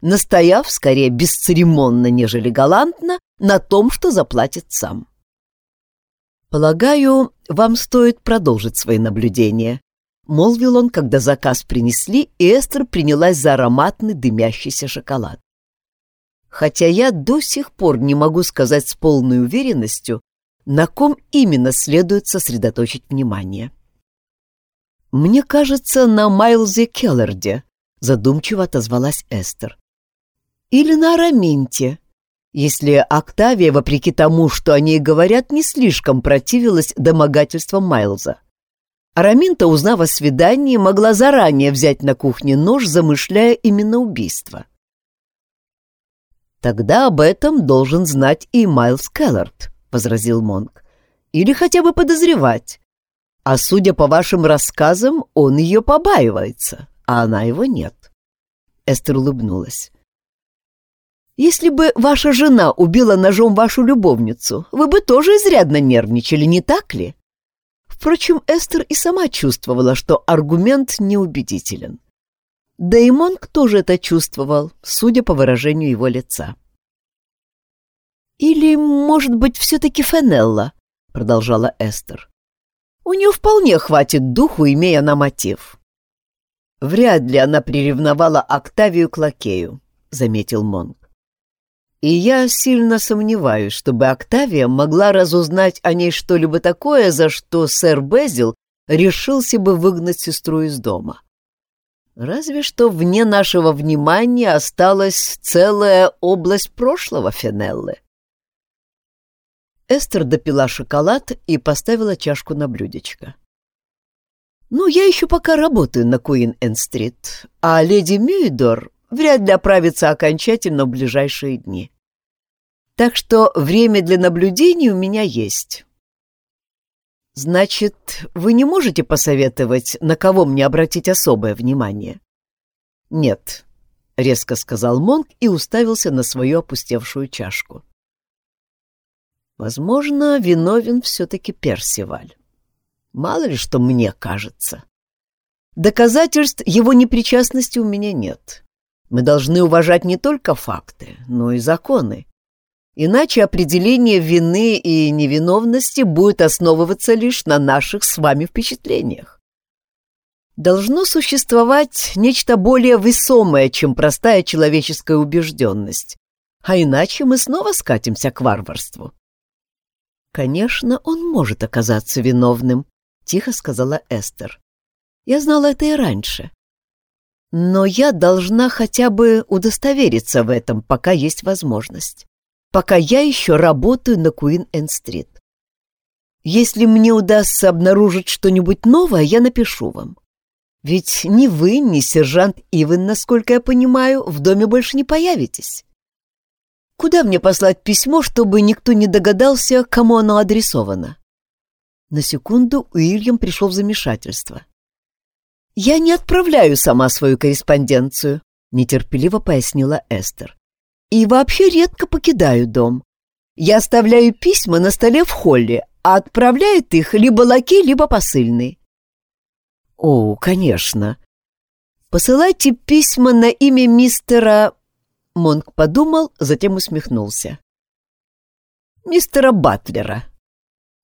настояв, скорее бесцеремонно, нежели галантно, на том, что заплатит сам. «Полагаю, вам стоит продолжить свои наблюдения», — молвил он, когда заказ принесли, и Эстер принялась за ароматный дымящийся шоколад. «Хотя я до сих пор не могу сказать с полной уверенностью, на ком именно следует сосредоточить внимание». «Мне кажется, на Майлзе Келлерде», — задумчиво отозвалась Эстер. «Или на Араминте, если Октавия, вопреки тому, что о ней говорят, не слишком противилась домогательствам Майлза. Араминта, узнав о свидании, могла заранее взять на кухне нож, замышляя именно убийство. «Тогда об этом должен знать и Майлз Келлард», — возразил Монк. «Или хотя бы подозревать. А судя по вашим рассказам, он ее побаивается, а она его нет. Эстер улыбнулась. Если бы ваша жена убила ножом вашу любовницу, вы бы тоже изрядно нервничали, не так ли? Впрочем, Эстер и сама чувствовала, что аргумент неубедителен. Да и Монк тоже это чувствовал, судя по выражению его лица. «Или, может быть, все-таки Фенелла?» — продолжала Эстер. У нее вполне хватит духу, имея на мотив. Вряд ли она приревновала Октавию к лакею, заметил Монг. И я сильно сомневаюсь, чтобы Октавия могла разузнать о ней что-либо такое, за что сэр Безил решился бы выгнать сестру из дома. Разве что вне нашего внимания осталась целая область прошлого Фенеллы. Эстер допила шоколад и поставила чашку на блюдечко. «Ну, я еще пока работаю на Куин-Энн-стрит, а леди Мюидор вряд ли оправится окончательно в ближайшие дни. Так что время для наблюдений у меня есть». «Значит, вы не можете посоветовать, на кого мне обратить особое внимание?» «Нет», — резко сказал Монк и уставился на свою опустевшую чашку. Возможно, виновен все-таки Персиваль. Мало ли что мне кажется. Доказательств его непричастности у меня нет. Мы должны уважать не только факты, но и законы. Иначе определение вины и невиновности будет основываться лишь на наших с вами впечатлениях. Должно существовать нечто более весомое, чем простая человеческая убежденность, а иначе мы снова скатимся к варварству. «Конечно, он может оказаться виновным», — тихо сказала Эстер. «Я знала это и раньше. Но я должна хотя бы удостовериться в этом, пока есть возможность. Пока я еще работаю на Куин-Энн-стрит. Если мне удастся обнаружить что-нибудь новое, я напишу вам. Ведь ни вы, ни сержант Ивен, насколько я понимаю, в доме больше не появитесь. Куда мне послать письмо, чтобы никто не догадался, кому оно адресовано? На секунду Уильям пришел в замешательство. «Я не отправляю сама свою корреспонденцию», — нетерпеливо пояснила Эстер. «И вообще редко покидаю дом. Я оставляю письма на столе в холле, а отправляет их либо лакей, либо посыльный». «О, конечно. Посылайте письма на имя мистера Монк подумал, затем усмехнулся. «Мистера Батлера».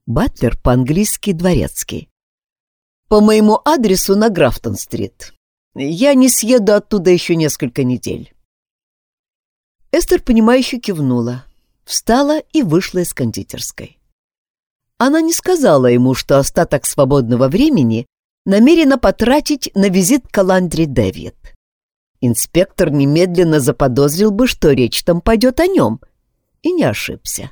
Батлер по-английски дворецкий. «По моему адресу на Графтон-стрит. Я не съеду оттуда еще несколько недель». Эстер, понимающе кивнула, встала и вышла из кондитерской. Она не сказала ему, что остаток свободного времени намерена потратить на визит к Аландре Дэвид. инспектор немедленно заподозрил бы, что речь там пойдет о нем, и не ошибся.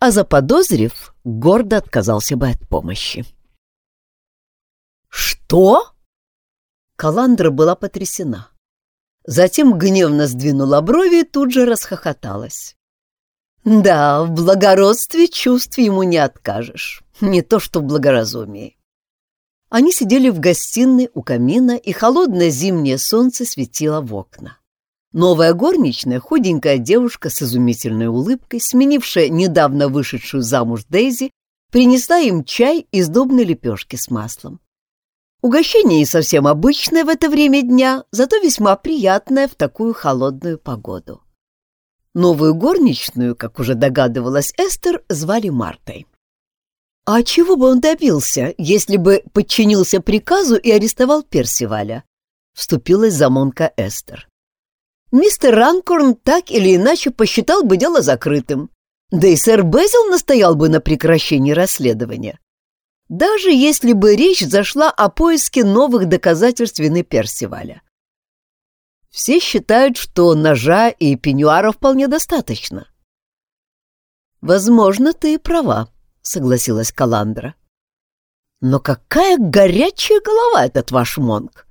А заподозрив, гордо отказался бы от помощи. «Что?» Каландра была потрясена. Затем гневно сдвинула брови и тут же расхохоталась. Да, в благородстве чувств ему не откажешь. Не то что в благоразумии. Они сидели в гостиной у камина, и холодное зимнее солнце светило в окна. Новая горничная, худенькая девушка с изумительной улыбкой, сменившая недавно вышедшую замуж Дейзи, принесла им чай и сдобные лепешки с маслом. Угощение не совсем обычное в это время дня, зато весьма приятное в такую холодную погоду. Новую горничную, как уже догадывалась Эстер, звали Мартой. А чего бы он добился, если бы подчинился приказу и арестовал Персиваля? Вступилась замонка Эстер. Мистер Ранкорн так или иначе посчитал бы дело закрытым. Да и сэр Безил настоял бы на прекращении расследования. Даже если бы речь зашла о поиске новых доказательств вины Персиваля. Все считают, что ножа и пеньюара вполне достаточно. «Возможно, ты и права», — согласилась Каландра. «Но какая горячая голова этот ваш Монг!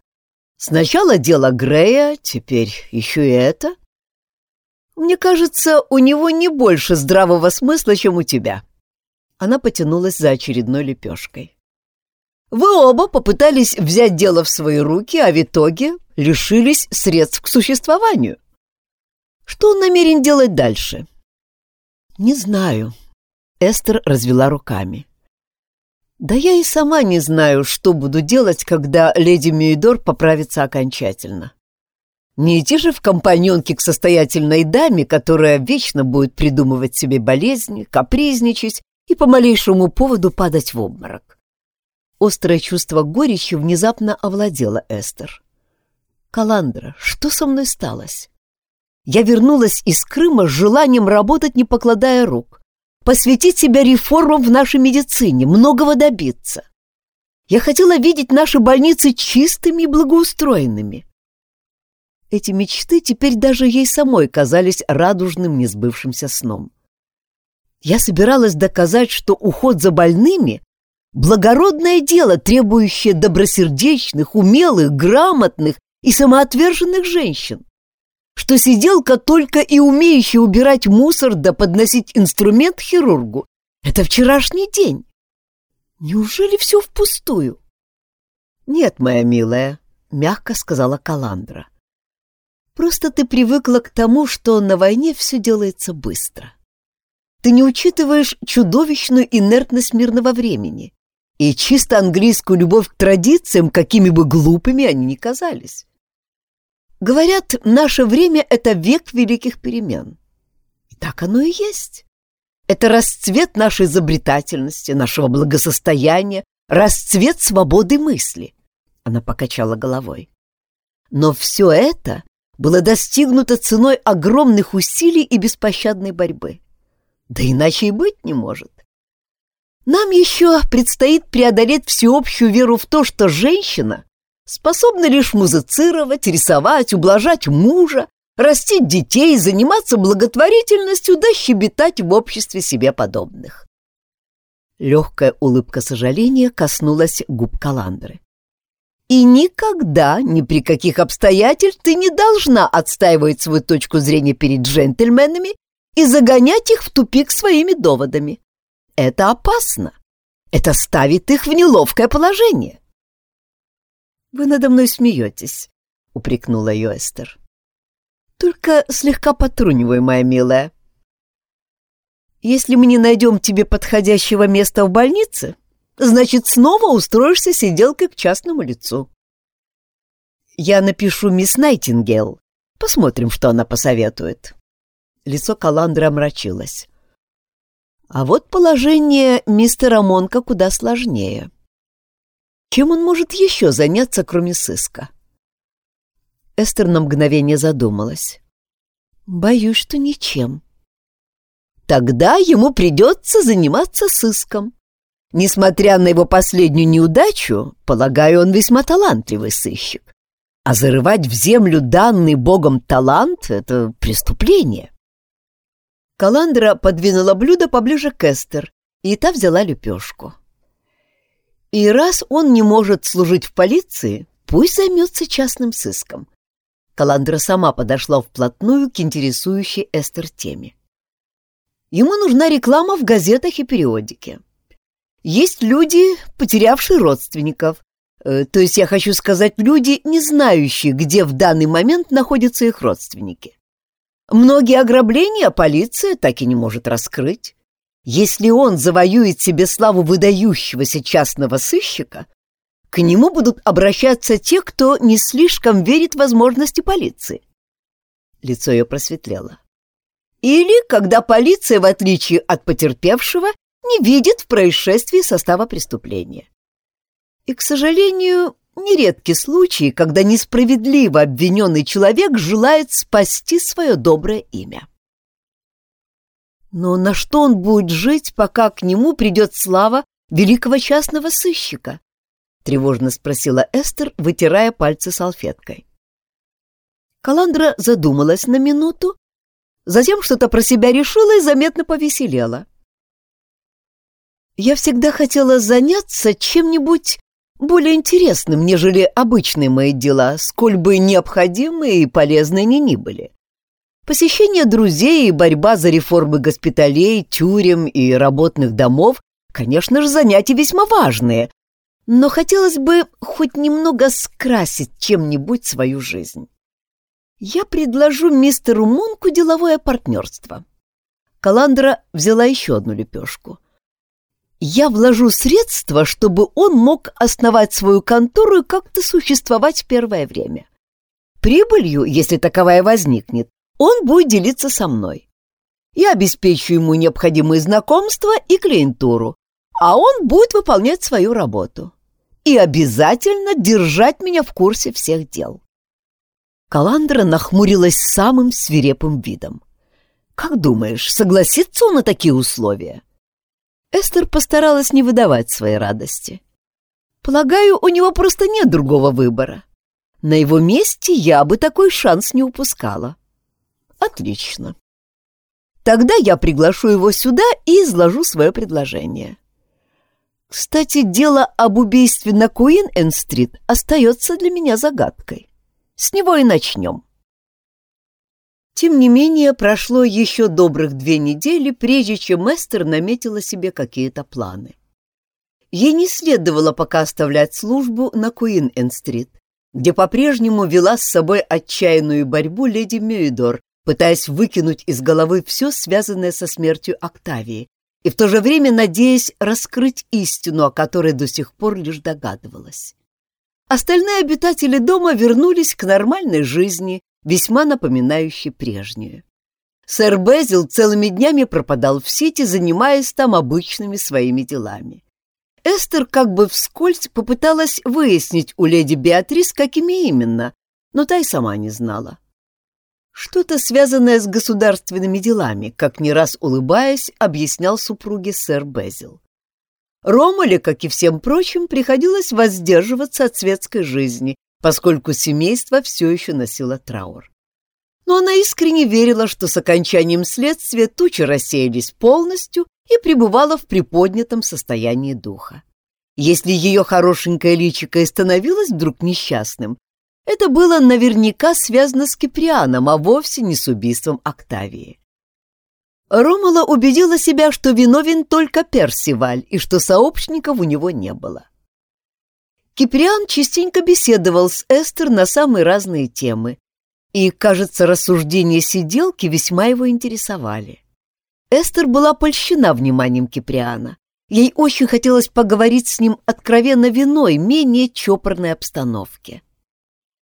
Сначала дело Грея, теперь еще и это. Мне кажется, у него не больше здравого смысла, чем у тебя». Она потянулась за очередной лепешкой. «Вы оба попытались взять дело в свои руки, а в итоге лишились средств к существованию. Что он намерен делать дальше? Не знаю. Эстер развела руками. Да я и сама не знаю, что буду делать, когда леди Мюидор поправится окончательно. Не идти же в компаньонке к состоятельной даме, которая вечно будет придумывать себе болезни, капризничать и по малейшему поводу падать в обморок. Острое чувство горечи внезапно овладело Эстер. Каландра, что со мной сталось? Я вернулась из Крыма с желанием работать, не покладая рук, посвятить себя реформам в нашей медицине, многого добиться. Я хотела видеть наши больницы чистыми и благоустроенными. Эти мечты теперь даже ей самой казались радужным несбывшимся сном. Я собиралась доказать, что уход за больными — благородное дело, требующее добросердечных, умелых, грамотных и самоотверженных женщин, что сиделка только и умеющая убирать мусор да подносить инструмент хирургу — это вчерашний день. Неужели все впустую? Нет, моя милая, — мягко сказала Каландра. Просто ты привыкла к тому, что на войне все делается быстро. Ты не учитываешь чудовищную инертность мирного времени и чисто английскую любовь к традициям, какими бы глупыми они ни казались. Говорят, наше время — это век великих перемен. И так оно и есть. Это расцвет нашей изобретательности, нашего благосостояния, расцвет свободы мысли. Она покачала головой. Но все это было достигнуто ценой огромных усилий и беспощадной борьбы. Да иначе и быть не может. Нам еще предстоит преодолеть всеобщую веру в то, что женщина способна лишь музицировать, рисовать, ублажать мужа, растить детей, заниматься благотворительностью да щебетать в обществе себе подобных. Легкая улыбка сожаления коснулась губ Каландры. И никогда, ни при каких обстоятельствах ты не должна отстаивать свою точку зрения перед джентльменами и загонять их в тупик своими доводами. Это опасно. Это ставит их в неловкое положение. «Вы надо мной смеетесь», — упрекнула ее Эстер. «Только слегка потруниваю, моя милая. Если мы не найдем тебе подходящего места в больнице, значит, снова устроишься сиделкой к частному лицу. Я напишу мисс Найтингел. Посмотрим, что она посоветует». Лицо Каландры омрачилось. А вот положение мистера Монка куда сложнее. Чем он может еще заняться, кроме сыска? Эстер на мгновение задумалась. Боюсь, что ничем. Тогда ему придется заниматься сыском. Несмотря на его последнюю неудачу, полагаю, он весьма талантливый сыщик. а зарывать в землю данный Богом талант — это преступление. Каландра подвинула блюдо поближе к Эстер, и та взяла лепешку. И раз он не может служить в полиции, пусть займется частным сыском. Каландра сама подошла вплотную к интересующей Эстер теме. Ему нужна реклама в газетах и периодике. Есть люди, потерявшие родственников, Э, то есть я хочу сказать, люди, не знающие, где в данный момент находятся их родственники. Многие ограбления полиция так и не может раскрыть. Если он завоюет себе славу выдающегося частного сыщика, к нему будут обращаться те, кто не слишком верит в возможности полиции. Лицо ее просветлело. Или когда полиция, в отличие от потерпевшего, не видит в происшествии состава преступления. И, к сожалению, нередки случаи, когда несправедливо обвиненный человек желает спасти свое доброе имя. Но на что он будет жить, пока к нему придет слава великого частного сыщика? Тревожно спросила Эстер, вытирая пальцы салфеткой. Каландра задумалась на минуту, затем что-то про себя решила и заметно повеселела. «Я всегда хотела заняться чем-нибудь более интересным, нежели обычные мои дела, сколь бы необходимые и полезны они ни были. Посещение друзей и борьба за реформы госпиталей, тюрем и работных домов, конечно же, занятия весьма важные, но хотелось бы хоть немного скрасить чем-нибудь свою жизнь. Я предложу мистеру Монку деловое партнерство. Каландра взяла еще одну лепешку — я вложу средства, чтобы он мог основать свою контору и как-то существовать первое время. Прибылью, если таковая возникнет, он будет делиться со мной. Я обеспечу ему необходимые знакомства и клиентуру, а он будет выполнять свою работу. И обязательно держать меня в курсе всех дел. Каландра нахмурилась самым свирепым видом. «Как думаешь, согласится он на такие условия?» Эстер постаралась не выдавать своей радости. Полагаю, у него просто нет другого выбора. На его месте я бы такой шанс не упускала. Отлично. Тогда я приглашу его сюда и изложу свое предложение. Кстати, дело об убийстве на Куин-Энн-стрит остается для меня загадкой. С него и начнем. Тем не менее, прошло еще добрых две недели, прежде чем Эстер наметила себе какие-то планы. Ей не следовало пока оставлять службу на Куин-Энн-стрит, где по-прежнему вела с собой отчаянную борьбу леди Мюидор, пытаясь выкинуть из головы все, связанное со смертью Октавии, и в то же время надеясь раскрыть истину, о которой до сих пор лишь догадывалась. Остальные обитатели дома вернулись к нормальной жизни, весьма напоминающий прежнюю. Сэр Безил целыми днями пропадал в сети, занимаясь там обычными своими делами. Эстер как бы вскользь попыталась выяснить у леди Беатрис, какими именно, но та и сама не знала. Что-то связанное с государственными делами, как не раз улыбаясь, объяснял супруге сэр Безил. Ромале, как и всем прочим, приходилось воздерживаться от светской жизни, поскольку семейство все еще носило траур. Но она искренне верила, что с окончанием следствия тучи рассеялись полностью и пребывала в приподнятом состоянии духа. Если ее хорошенькое личико и становилось вдруг несчастным, это было наверняка связано с Киприаном, а вовсе не с убийством Октавии. Ромала убедила себя, что виновен только Персиваль и что сообщников у него не было. Киприан частенько беседовал с Эстер на самые разные темы, и, кажется, рассуждения сиделки весьма его интересовали. Эстер была польщена вниманием Киприана. Ей очень хотелось поговорить с ним откровенно виной, менее чопорной обстановке.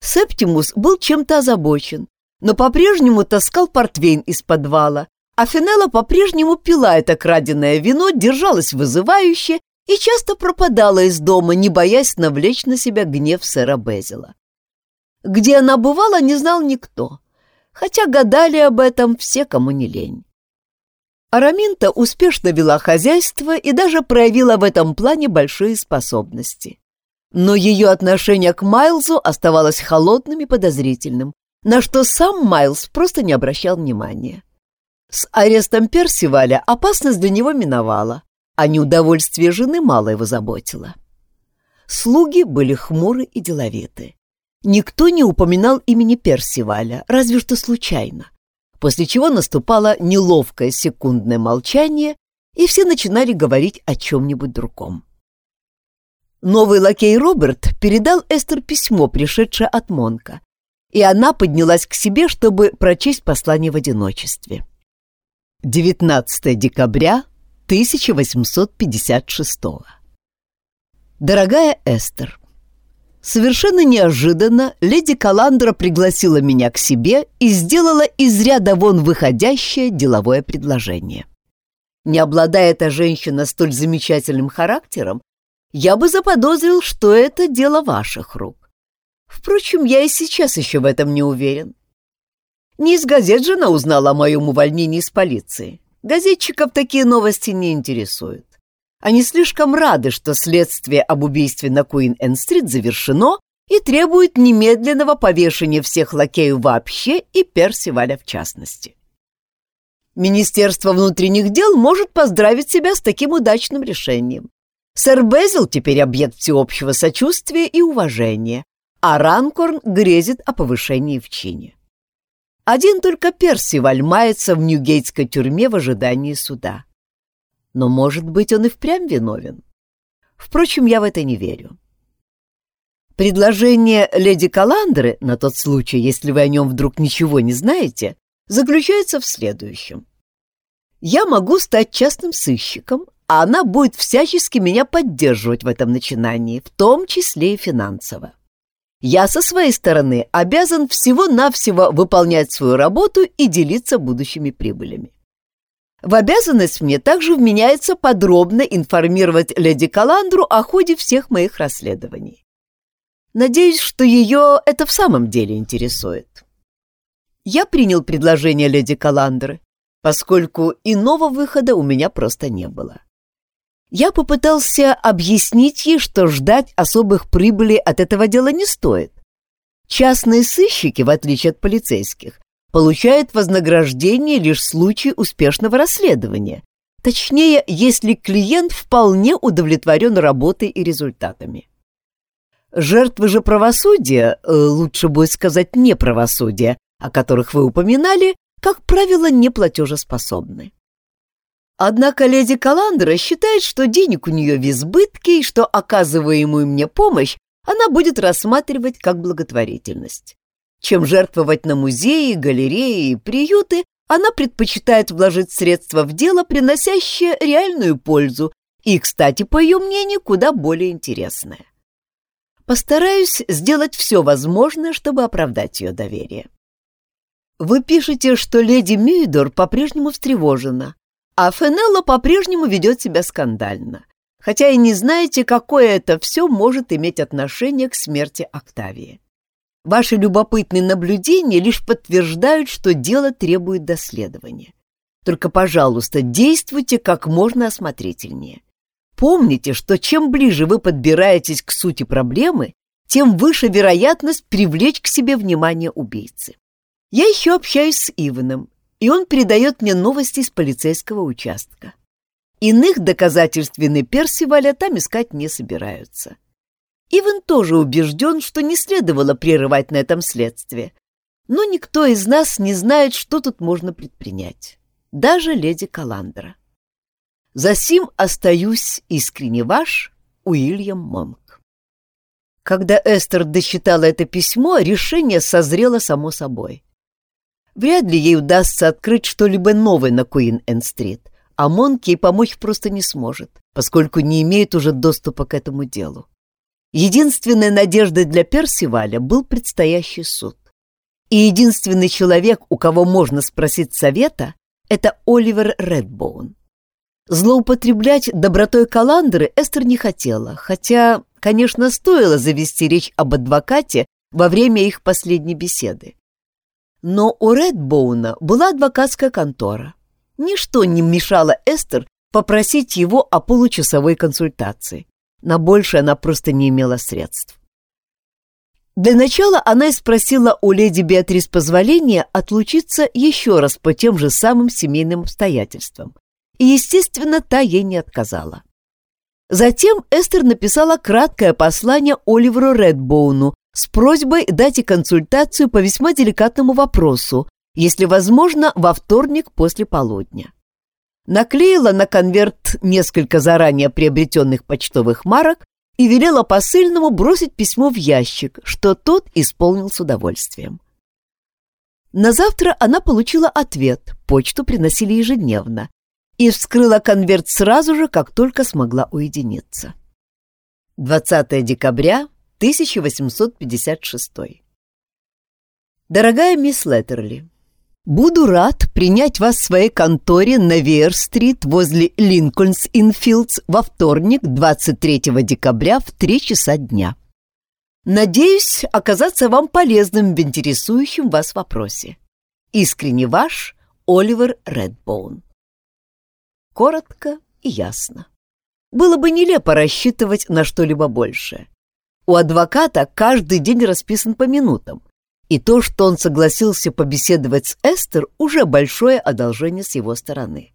Септимус был чем-то озабочен, но по-прежнему таскал портвейн из подвала, а Финелла по-прежнему пила это краденое вино, держалась вызывающе и часто пропадала из дома, не боясь навлечь на себя гнев сэра Безила. Где она бывала, не знал никто, хотя гадали об этом все, кому не лень. Араминта успешно вела хозяйство и даже проявила в этом плане большие способности. но ее отношение к Майлзу оставалось холодным и подозрительным, на что сам Майлз просто не обращал внимания. С арестом Персиваля опасность для него миновала, а неудовольствие жены мало его заботило. Слуги были хмуры и деловиты. Никто не упоминал имени Персиваля, разве что случайно, после чего наступало неловкое секундное молчание, и все начинали говорить о чем-нибудь другом. Новый лакей Роберт передал Эстер письмо, пришедшее от Монка, и она поднялась к себе, чтобы прочесть послание в одиночестве. 19 декабря 1856 Дорогая Эстер, совершенно неожиданно леди Каландра пригласила меня к себе и сделала из ряда вон выходящее деловое предложение. Не обладая эта женщина столь замечательным характером, я бы заподозрил, что это дело ваших рук. Впрочем, я и сейчас еще в этом не уверен. Не из газет жена узнала о моем увольнении из полиции. Газетчиков такие новости не интересуют. Они слишком рады, что следствие об убийстве на Куин-Энн-стрит завершено и требуют немедленного повешения всех лакеев вообще и Персиваля в частности. Министерство внутренних дел может поздравить себя с таким удачным решением. Сэр Безил теперь объект всеобщего сочувствия и уважения, а Ранкорн грезит о повышении в чине. Один только Перси вальмается в Ньюгейтской тюрьме в ожидании суда. Но, может быть, он и впрямь виновен. Впрочем, я в это не верю. Предложение леди Каландры, на тот случай, если вы о нем вдруг ничего не знаете, заключается в следующем. Я могу стать частным сыщиком, а она будет всячески меня поддерживать в этом начинании, в том числе и финансово. Я со своей стороны обязан всего-навсего выполнять свою работу и делиться будущими прибылями. В обязанность мне также вменяется подробно информировать леди Каландру о ходе всех моих расследований. Надеюсь, что ее это в самом деле интересует. Я принял предложение леди Каландры, поскольку иного выхода у меня просто не было. Я попытался объяснить ей, что ждать особых прибылей от этого дела не стоит. Частные сыщики, в отличие от полицейских, получают вознаграждение лишь в случае успешного расследования, точнее, если клиент вполне удовлетворен работой и результатами. Жертвы же правосудия, э, лучше будет сказать неправосудия, о которых вы упоминали, как правило, неплатежеспособны. Однако леди Каландра считает, что денег у нее в избытке и что оказываемую мне помощь она будет рассматривать как благотворительность. Чем жертвовать на музеи, галереи и приюты, она предпочитает вложить средства в дело, приносящее реальную пользу и, кстати, по ее мнению, куда более интересное. Постараюсь сделать все возможное, чтобы оправдать ее доверие. Вы пишете, что леди Мюидор по-прежнему встревожена, а Фенелла по-прежнему ведет себя скандально, хотя и не знаете, какое это все может иметь отношение к смерти Октавии. Ваши любопытные наблюдения лишь подтверждают, что дело требует доследования. Только, пожалуйста, действуйте как можно осмотрительнее. Помните, что чем ближе вы подбираетесь к сути проблемы, тем выше вероятность привлечь к себе внимание убийцы. Я еще общаюсь с Иваном, и он передает мне новости из полицейского участка. Иных доказательств вины Персиваля там искать не собираются. Иван тоже убежден, что не следовало прерывать на этом следствие, но никто из нас не знает, что тут можно предпринять. Даже леди Каландра. Засим остаюсь искренне ваш, Уильям Монк. Когда Эстер досчитала это письмо, решение созрело само собой. Вряд ли ей удастся открыть что-либо новое на Куин-Энн-стрит, а Монк ей помочь просто не сможет, поскольку не имеет уже доступа к этому делу. Единственной надеждой для Персиваля был предстоящий суд. И единственный человек, у кого можно спросить совета, это Оливер Редбоун. Злоупотреблять добротой Каландры Эстер не хотела, хотя, конечно, стоило завести речь об адвокате во время их последней беседы. Но у Редбоуна была адвокатская контора. Ничто не мешало Эстер попросить его о получасовой консультации. На больше она просто не имела средств. Для начала она и спросила у леди Беатрис позволения отлучиться еще раз по тем же самым семейным обстоятельствам. И, естественно, та ей не отказала. Затем Эстер написала краткое послание Оливеру Редбоуну с просьбой дать ей консультацию по весьма деликатному вопросу, если возможно, во вторник после полудня. Наклеила на конверт несколько заранее приобретенных почтовых марок и велела посыльному бросить письмо в ящик, что тот исполнил с удовольствием. На завтра она получила ответ, почту приносили ежедневно, и вскрыла конверт сразу же, как только смогла уединиться. 20 декабря 1856 Дорогая мисс Леттерли, Буду рад принять вас в своей конторе на Веер-стрит возле Линкольнс-Инфилдс во вторник, 23 декабря в 3 часа дня. Надеюсь оказаться вам полезным в интересующем вас вопросе. Искренне ваш Оливер Редбоун. Коротко и ясно. Было бы нелепо рассчитывать на что-либо большее. У адвоката каждый день расписан по минутам, и то, что он согласился побеседовать с Эстер, уже большое одолжение с его стороны.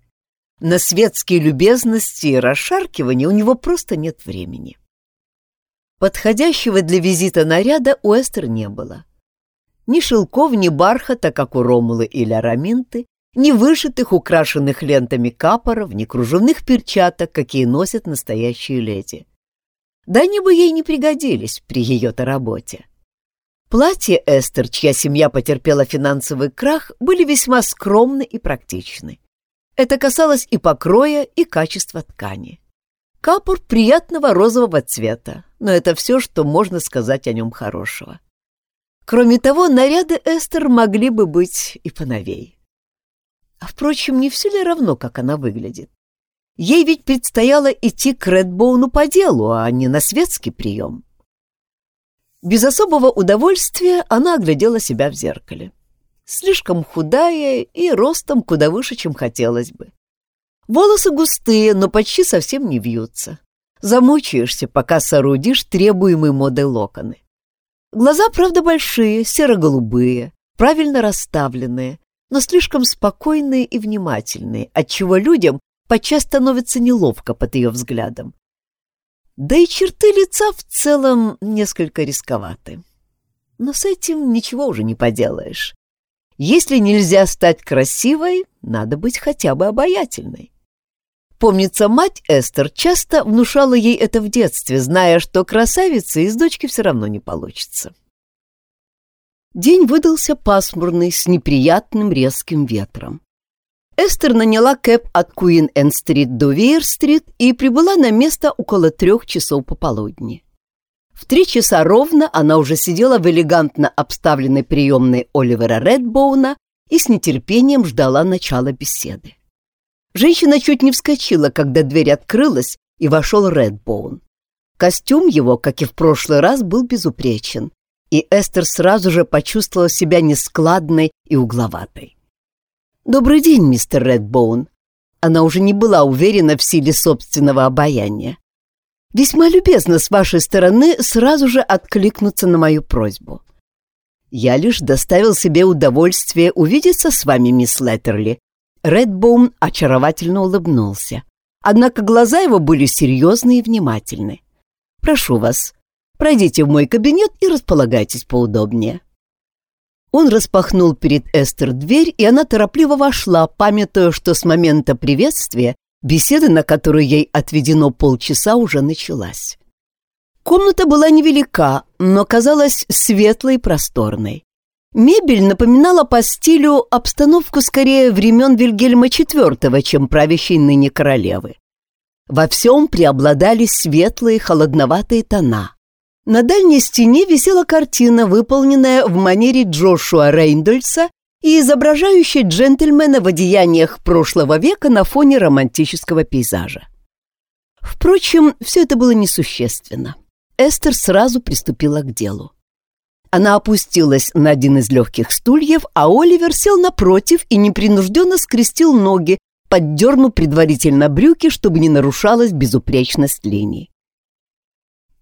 На светские любезности и расшаркивания у него просто нет времени. Подходящего для визита наряда у Эстер не было. Ни шелков, ни бархата, как у Ромулы или Араминты, ни вышитых, украшенных лентами капоров, ни кружевных перчаток, какие носят настоящие леди. Да они бы ей не пригодились при ее-то работе. Платья Эстер, чья семья потерпела финансовый крах, были весьма скромны и практичны. Это касалось и покроя, и качества ткани. Капур приятного розового цвета, но это все, что можно сказать о нем хорошего. Кроме того, наряды Эстер могли бы быть и поновей. А, впрочем, не все ли равно, как она выглядит? Ей ведь предстояло идти к Редбоуну по делу, а не на светский прием. Без особого удовольствия она оглядела себя в зеркале. Слишком худая и ростом куда выше, чем хотелось бы. Волосы густые, но почти совсем не вьются. Замучаешься, пока соорудишь требуемые моды локоны. Глаза, правда, большие, серо-голубые, правильно расставленные, но слишком спокойные и внимательные, отчего людям подчас становится неловко под ее взглядом. Да и черты лица в целом несколько рисковаты. Но с этим ничего уже не поделаешь. Если нельзя стать красивой, надо быть хотя бы обаятельной. Помнится, мать Эстер часто внушала ей это в детстве, зная, что красавицы из дочки все равно не получится. День выдался пасмурный, с неприятным резким ветром. Эстер наняла кэп от Куин-Энн-стрит до Вейер-стрит и прибыла на место около трех часов пополудни. В три часа ровно она уже сидела в элегантно обставленной приемной Оливера Редбоуна и с нетерпением ждала начала беседы. Женщина чуть не вскочила, когда дверь открылась, и вошел Редбоун. Костюм его, как и в прошлый раз, был безупречен, и Эстер сразу же почувствовала себя нескладной и угловатой. «Добрый день, мистер Редбоун». Она уже не была уверена в силе собственного обаяния. «Весьма любезно с вашей стороны сразу же откликнуться на мою просьбу. Я лишь доставил себе удовольствие увидеться с вами, мисс Леттерли». Редбоун очаровательно улыбнулся. Однако глаза его были серьезны и внимательны. «Прошу вас, пройдите в мой кабинет и располагайтесь поудобнее». Он распахнул перед Эстер дверь, и она торопливо вошла, памятуя, что с момента приветствия беседа, на которую ей отведено полчаса, уже началась. Комната была невелика, но казалась светлой и просторной. Мебель напоминала по стилю обстановку скорее времен Вильгельма IV, чем правящей ныне королевы. Во всем преобладали светлые холодноватые тона. На дальней стене висела картина, выполненная в манере Джошуа Рейндольса и изображающая джентльмена в одеяниях прошлого века на фоне романтического пейзажа. Впрочем, все это было несущественно. Эстер сразу приступила к делу. Она опустилась на один из легких стульев, а Оливер сел напротив и непринужденно скрестил ноги, поддернув предварительно брюки, чтобы не нарушалась безупречность линий.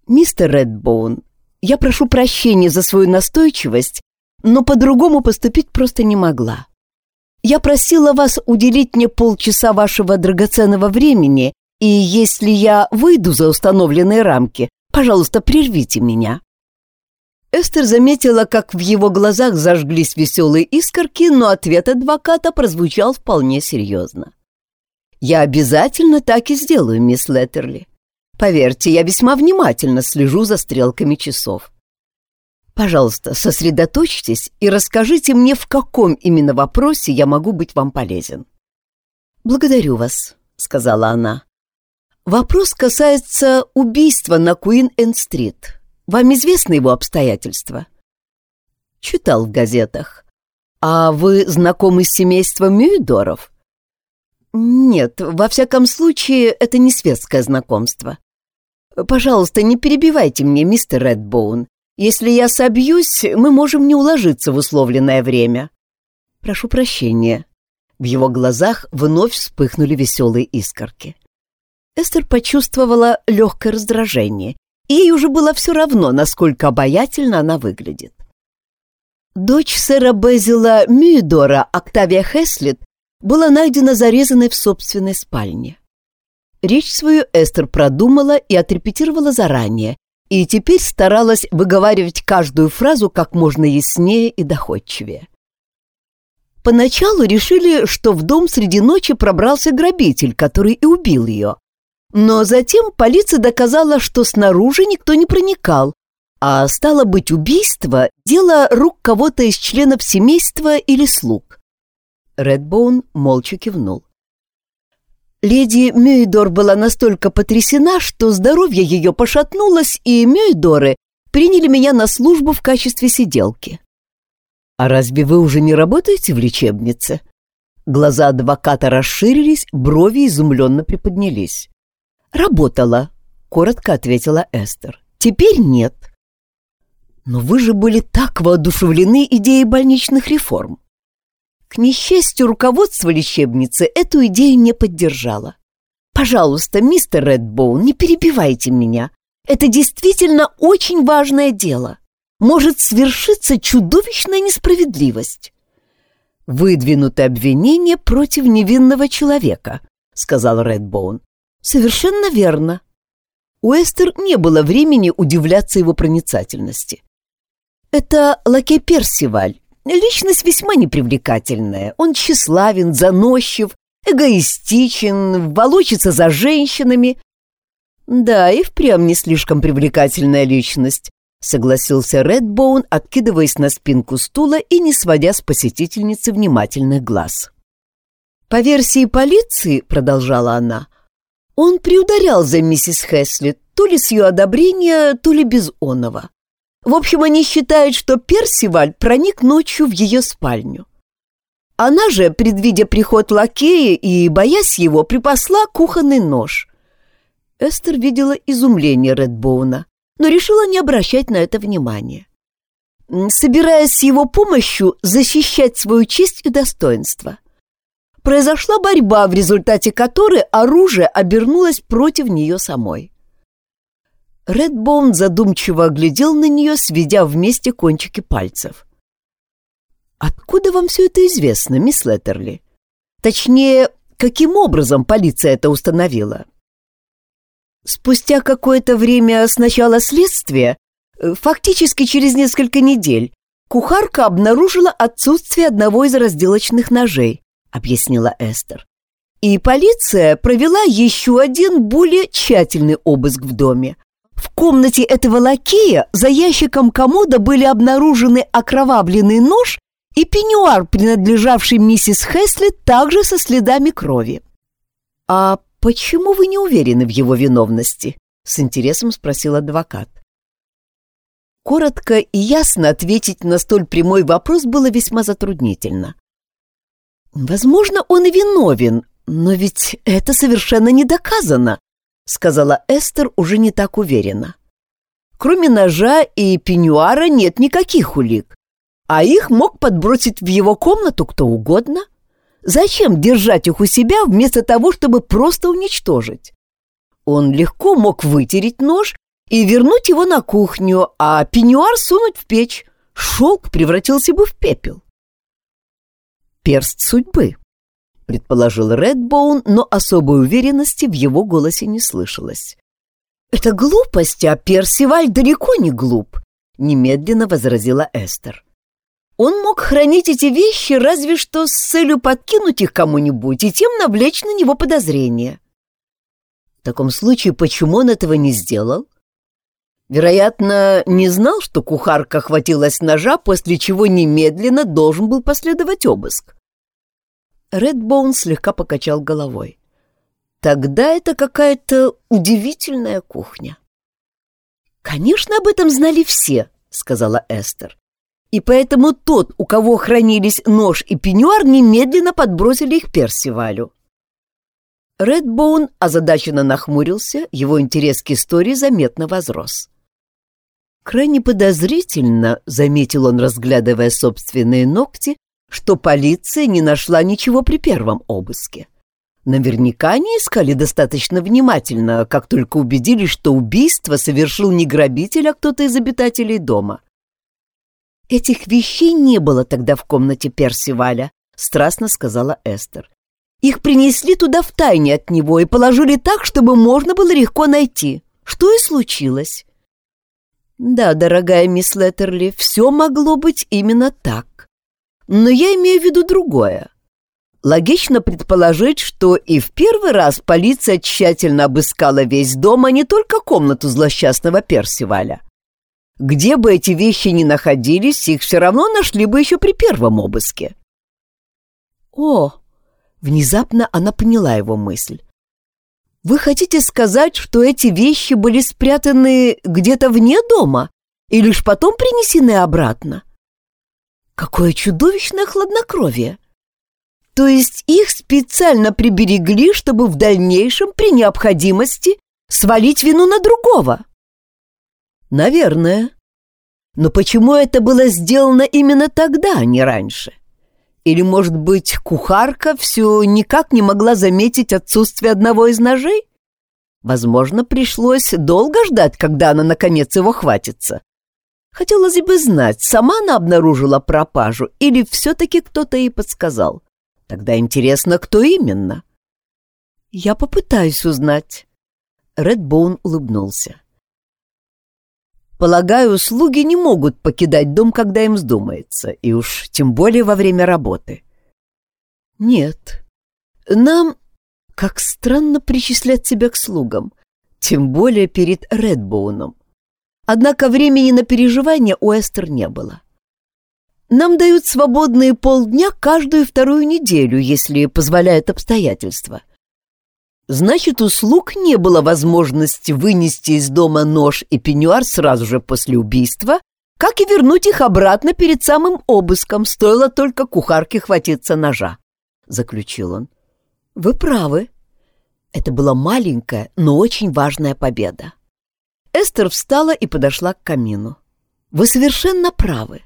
«Мистер Редбоун, я прошу прощения за свою настойчивость, но по-другому поступить просто не могла. Я просила вас уделить мне полчаса вашего драгоценного времени, и если я выйду за установленные рамки, пожалуйста, прервите меня». Эстер заметила, как в его глазах зажглись веселые искорки, но ответ адвоката прозвучал вполне серьезно. «Я обязательно так и сделаю, мисс Леттерли. Поверьте, я весьма внимательно слежу за стрелками часов. Пожалуйста, сосредоточьтесь и расскажите мне, в каком именно вопросе я могу быть вам полезен. Благодарю вас, сказала она. Вопрос касается убийства на Куин-Энд-Стрит. Вам известны его обстоятельства? Читал в газетах. А вы знакомы с семейством Мюидоров? Нет, во всяком случае, это не светское знакомство. «Пожалуйста, не перебивайте мне, мистер Редбоун. Если я собьюсь, мы можем не уложиться в условленное время». «Прошу прощения». В его глазах вновь вспыхнули веселые искорки. Эстер почувствовала легкое раздражение, и ей уже было все равно, насколько обаятельно она выглядит. Дочь сэра Безила Мюидора, Октавия Хеслет, была найдена зарезанной в собственной спальне. Речь свою Эстер продумала и отрепетировала заранее, и теперь старалась выговаривать каждую фразу как можно яснее и доходчивее. Поначалу решили, что в дом среди ночи пробрался грабитель, который и убил ее. Но затем полиция доказала, что снаружи никто не проникал, а стало быть убийство – дело рук кого-то из членов семейства или слуг. Редбоун молча кивнул. Леди Мюидор была настолько потрясена, что здоровье ее пошатнулось, и Мюидоры приняли меня на службу в качестве сиделки. «А разве вы уже не работаете в лечебнице?» Глаза адвоката расширились, брови изумленно приподнялись. «Работала», — коротко ответила Эстер. «Теперь нет». «Но вы же были так воодушевлены идеей больничных реформ. К несчастью, руководство лечебницы эту идею не поддержало. «Пожалуйста, мистер Редбоун, не перебивайте меня. Это действительно очень важное дело. Может свершиться чудовищная несправедливость». «Выдвинуто обвинение против невинного человека», — сказал Редбоун. «Совершенно верно». У Эстер не было времени удивляться его проницательности. «Это лакей Персиваль, Личность весьма непривлекательная. Он тщеславен, заносчив, эгоистичен, волочится за женщинами. Да, и впрямь не слишком привлекательная личность, согласился Редбоун, откидываясь на спинку стула и не сводя с посетительницы внимательных глаз. По версии полиции, продолжала она, он приударял за миссис Хэсли то ли с ее одобрения, то ли без оного. В общем, они считают, что Персиваль проник ночью в ее спальню. Она же, предвидя приход лакея и, боясь его, припасла кухонный нож. Эстер видела изумление Редбоуна, но решила не обращать на это внимания. Собираясь с его помощью защищать свою честь и достоинство. Произошла борьба, в результате которой оружие обернулось против нее самой. Редбоун задумчиво оглядел на нее, сведя вместе кончики пальцев. «Откуда вам все это известно, мисс Леттерли? Точнее, каким образом полиция это установила?» Спустя какое-то время с начала следствия, э, фактически через несколько недель, кухарка обнаружила отсутствие одного из разделочных ножей, объяснила Эстер. И полиция провела еще один более тщательный обыск в доме, в комнате этого лакея за ящиком комода были обнаружены окровавленный нож и пеньюар, принадлежавший миссис Хесли, также со следами крови. «А почему вы не уверены в его виновности?» — с интересом спросил адвокат. Коротко и ясно ответить на столь прямой вопрос было весьма затруднительно. «Возможно, он и виновен, но ведь это совершенно не доказано», — сказала Эстер уже не так уверенно. «Кроме ножа и пеньюара нет никаких улик, а их мог подбросить в его комнату кто угодно. Зачем держать их у себя вместо того, чтобы просто уничтожить? Он легко мог вытереть нож и вернуть его на кухню, а пеньюар сунуть в печь. Шелк превратился бы в пепел. «Перст судьбы», — предположил Редбоун, но особой уверенности в его голосе не слышалось. «Это глупость, а Персиваль далеко не глуп», — немедленно возразила Эстер. «Он мог хранить эти вещи разве что с целью подкинуть их кому-нибудь и тем навлечь на него подозрения». «В таком случае, почему он этого не сделал?» Вероятно, не знал, что кухарка хватилась ножа, после чего немедленно должен был последовать обыск. Редбоун слегка покачал головой. Тогда это какая-то удивительная кухня. «Конечно, об этом знали все», — сказала Эстер. «И поэтому тот, у кого хранились нож и пеньюар, немедленно подбросили их Персивалю». Редбоун озадаченно нахмурился, его интерес к истории заметно возрос. Крайне подозрительно, — заметил он, разглядывая собственные ногти, — что полиция не нашла ничего при первом обыске. Наверняка они искали достаточно внимательно, как только убедились, что убийство совершил не грабитель, а кто-то из обитателей дома. «Этих вещей не было тогда в комнате Персиваля», — страстно сказала Эстер. «Их принесли туда втайне от него и положили так, чтобы можно было легко найти. Что и случилось». «Да, дорогая мисс Леттерли, все могло быть именно так. Но я имею в виду другое. Логично предположить, что и в первый раз полиция тщательно обыскала весь дом, а не только комнату злосчастного Персиваля. Где бы эти вещи ни находились, их все равно нашли бы еще при первом обыске. О, внезапно она поняла его мысль. Вы хотите сказать, что эти вещи были спрятаны где-то вне дома и лишь потом принесены обратно? Какое чудовищное хладнокровие! То есть их специально приберегли, чтобы в дальнейшем при необходимости свалить вину на другого? Наверное. Но почему это было сделано именно тогда, а не раньше? Или, может быть, кухарка все никак не могла заметить отсутствие одного из ножей? Возможно, пришлось долго ждать, когда она, наконец, его хватится. Хотелось бы знать, сама она обнаружила пропажу или все-таки кто-то ей подсказал. Тогда интересно, кто именно. Я попытаюсь узнать. Редбоун улыбнулся. Полагаю, слуги не могут покидать дом, когда им вздумается, и уж тем более во время работы. Нет. Нам, как странно причислять себя к слугам, тем более перед Редбоуном. Однако времени на переживания у Эстер не было. Нам дают свободные полдня каждую вторую неделю, если позволяют обстоятельства. Значит, у слуг не было возможности вынести из дома нож и пеньюар сразу же после убийства, как и вернуть их обратно перед самым обыском, стоило только кухарке хватиться ножа, — заключил он. Вы правы. Это была маленькая, но очень важная победа. Эстер встала и подошла к камину. Вы совершенно правы.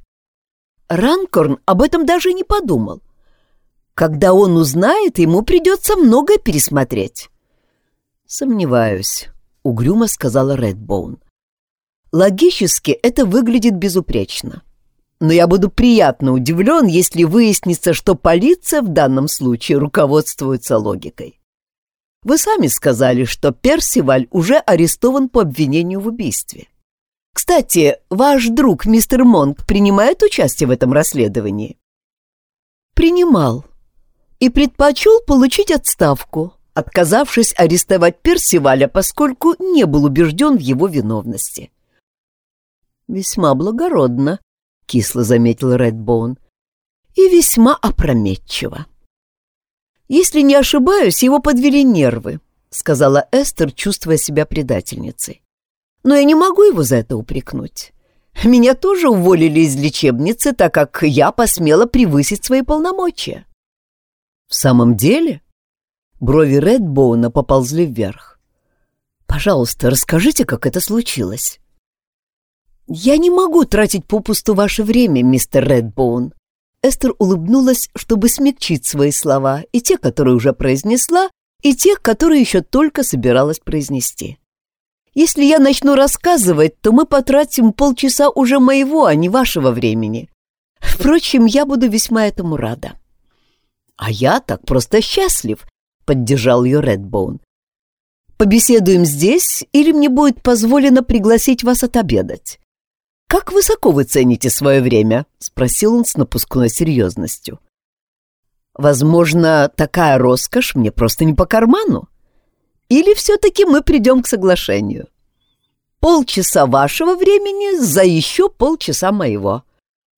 Ранкорн об этом даже не подумал. Когда он узнает, ему придется многое пересмотреть. «Сомневаюсь», — угрюмо сказала Редбоун. «Логически это выглядит безупречно. Но я буду приятно удивлен, если выяснится, что полиция в данном случае руководствуется логикой. Вы сами сказали, что Персиваль уже арестован по обвинению в убийстве. Кстати, ваш друг, мистер Монк, принимает участие в этом расследовании? Принимал. И предпочел получить отставку, отказавшись арестовать Персиваля, поскольку не был убежден в его виновности. «Весьма благородно», — кисло заметил Редбоун, — «и весьма опрометчиво». «Если не ошибаюсь, его подвели нервы», — сказала Эстер, чувствуя себя предательницей но я не могу его за это упрекнуть. Меня тоже уволили из лечебницы, так как я посмела превысить свои полномочия. В самом деле? Брови Редбоуна поползли вверх. Пожалуйста, расскажите, как это случилось. Я не могу тратить попусту ваше время, мистер Редбоун. Эстер улыбнулась, чтобы смягчить свои слова, и те, которые уже произнесла, и тех, которые еще только собиралась произнести. Если я начну рассказывать, то мы потратим полчаса уже моего, а не вашего времени. Впрочем, я буду весьма этому рада. А я так просто счастлив, поддержал ее Редбоун. Побеседуем здесь или мне будет позволено пригласить вас отобедать? Как высоко вы цените свое время? спросил он с напускной серьезностью. Возможно, такая роскошь мне просто не по карману. Или все-таки мы придем к соглашению? Полчаса вашего времени за еще полчаса моего.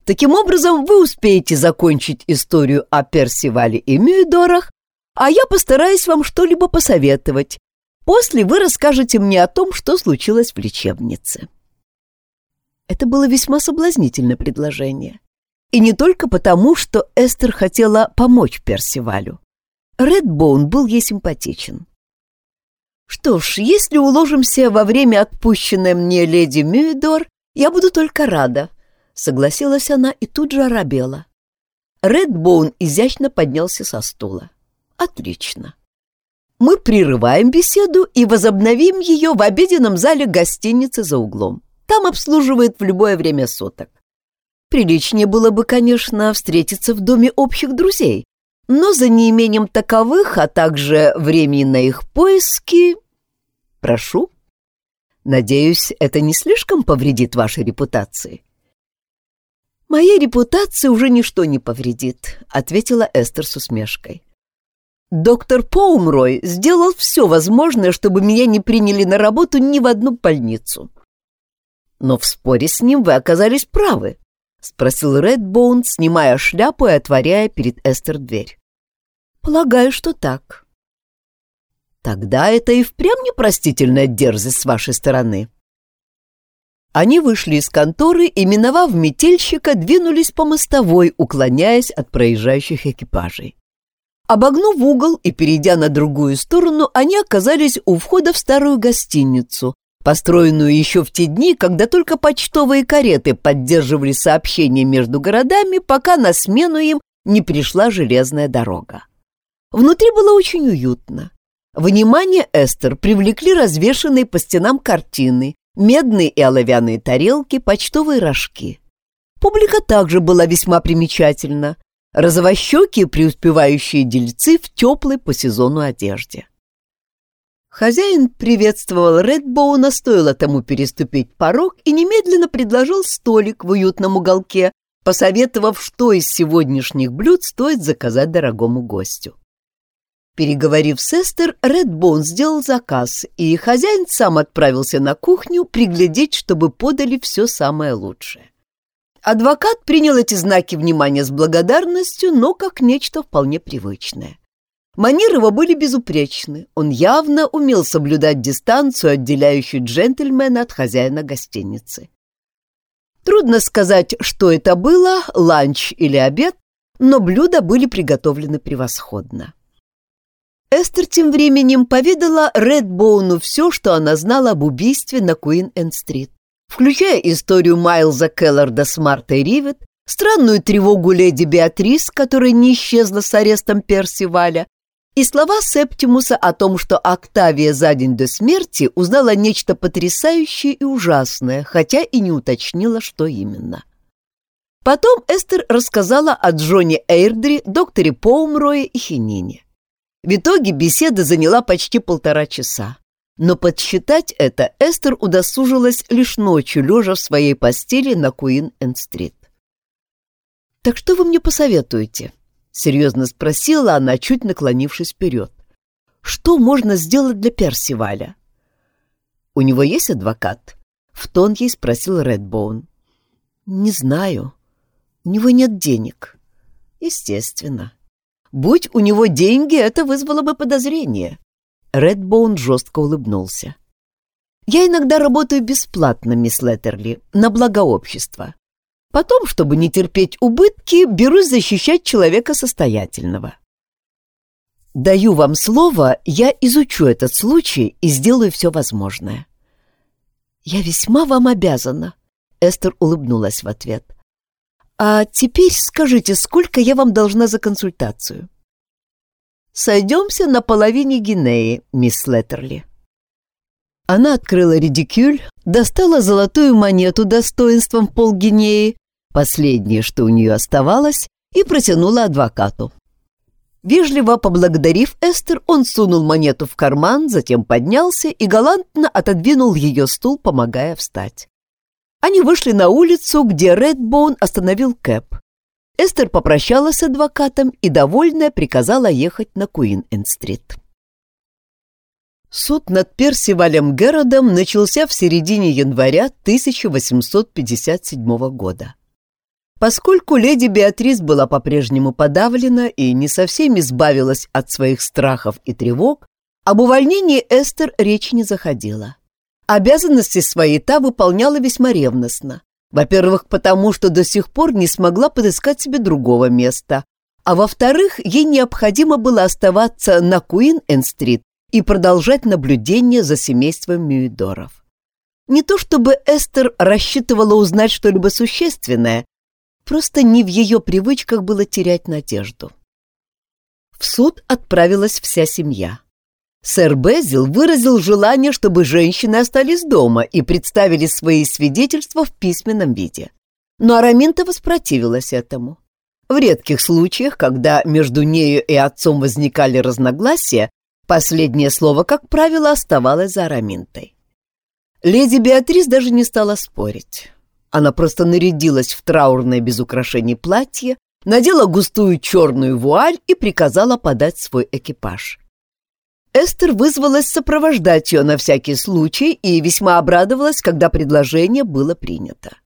Таким образом, вы успеете закончить историю о Персивале и Мюидорах, а я постараюсь вам что-либо посоветовать. После вы расскажете мне о том, что случилось в лечебнице. Это было весьма соблазнительное предложение. И не только потому, что Эстер хотела помочь Персивалю. Редбоун был ей симпатичен. «Что ж, если уложимся во время отпущенной мне леди Мюидор, я буду только рада», — согласилась она и тут же оробела. Редбоун изящно поднялся со стула. «Отлично. Мы прерываем беседу и возобновим ее в обеденном зале гостиницы за углом. Там обслуживают в любое время суток. Приличнее было бы, конечно, встретиться в доме общих друзей, но за неимением таковых, а также времени на их поиски... Прошу. Надеюсь, это не слишком повредит вашей репутации. «Моей репутации уже ничто не повредит», — ответила Эстер с усмешкой. «Доктор Поумрой сделал все возможное, чтобы меня не приняли на работу ни в одну больницу». «Но в споре с ним вы оказались правы», — спросил Редбоун, снимая шляпу и отворяя перед Эстер дверь. «Полагаю, что так». «Тогда это и впрямь непростительная дерзость с вашей стороны». Они вышли из конторы и, миновав метельщика, двинулись по мостовой, уклоняясь от проезжающих экипажей. Обогнув угол и перейдя на другую сторону, они оказались у входа в старую гостиницу, построенную еще в те дни, когда только почтовые кареты поддерживали сообщения между городами, пока на смену им не пришла железная дорога. Внутри было очень уютно. Внимание Эстер привлекли развешанные по стенам картины, медные и оловянные тарелки, почтовые рожки. Публика также была весьма примечательна. Розовощекие преуспевающие дельцы в теплой по сезону одежде. Хозяин приветствовал Редбоуна, стоило тому переступить порог и немедленно предложил столик в уютном уголке, посоветовав, что из сегодняшних блюд стоит заказать дорогому гостю. Переговорив с Эстер, Редбоун сделал заказ, и хозяин сам отправился на кухню приглядеть, чтобы подали все самое лучшее. Адвокат принял эти знаки внимания с благодарностью, но как нечто вполне привычное. Манеры его были безупречны. Он явно умел соблюдать дистанцию, отделяющую джентльмена от хозяина гостиницы. Трудно сказать, что это было, ланч или обед, но блюда были приготовлены превосходно. Эстер тем временем поведала Редбоуну все, что она знала об убийстве на Куин-Энд-Стрит, включая историю Майлза Келларда с Мартой Ривет, странную тревогу леди Беатрис, которая не исчезла с арестом Персиваля, и слова Септимуса о том, что Октавия за день до смерти узнала нечто потрясающее и ужасное, хотя и не уточнила, что именно. Потом Эстер рассказала о Джоне Эйрдри, докторе Поумрое и Хинине. В итоге беседа заняла почти полтора часа. Но подсчитать это Эстер удосужилась лишь ночью, лежа в своей постели на Куин-Энд-Стрит. «Так что вы мне посоветуете?» Серьезно спросила она, чуть наклонившись вперед. «Что можно сделать для Персиваля?» «У него есть адвокат?» В тон ей спросил Редбоун. «Не знаю. У него нет денег». «Естественно. Будь у него деньги, это вызвало бы подозрение». Редбоун жестко улыбнулся. «Я иногда работаю бесплатно, мисс Леттерли, на благо общества. Потом, чтобы не терпеть убытки, берусь защищать человека состоятельного. Даю вам слово, я изучу этот случай и сделаю все возможное. Я весьма вам обязана, Эстер улыбнулась в ответ. А теперь скажите, сколько я вам должна за консультацию? Сойдемся на половине Гинеи, мисс Леттерли. Она открыла редикюль, достала золотую монету достоинством полгинеи, последнее, что у нее оставалось, и протянула адвокату. Вежливо поблагодарив Эстер, он сунул монету в карман, затем поднялся и галантно отодвинул ее стул, помогая встать. Они вышли на улицу, где Редбоун остановил Кэп. Эстер попрощалась с адвокатом и, довольная, приказала ехать на Куин-Энд-стрит. Суд над Персивалем Геродом начался в середине января 1857 года. Поскольку леди Беатрис была по-прежнему подавлена и не совсем избавилась от своих страхов и тревог, об увольнении Эстер речь не заходила. Обязанности свои та выполняла весьма ревностно. Во-первых, потому что до сих пор не смогла подыскать себе другого места, а во-вторых, ей необходимо было оставаться на Куин-Энн-стрит и продолжать наблюдение за семейством Мюидоров. Не то чтобы Эстер рассчитывала узнать что-либо существенное, Просто не в ее привычках было терять надежду. В суд отправилась вся семья. Сэр Безил выразил желание, чтобы женщины остались дома и представили свои свидетельства в письменном виде. Но Араминта воспротивилась этому. В редких случаях, когда между нею и отцом возникали разногласия, последнее слово, как правило, оставалось за Араминтой. Леди Беатрис даже не стала спорить. Она просто нарядилась в траурное без украшений платье, надела густую черную вуаль и приказала подать свой экипаж. Эстер вызвалась сопровождать ее на всякий случай и весьма обрадовалась, когда предложение было принято.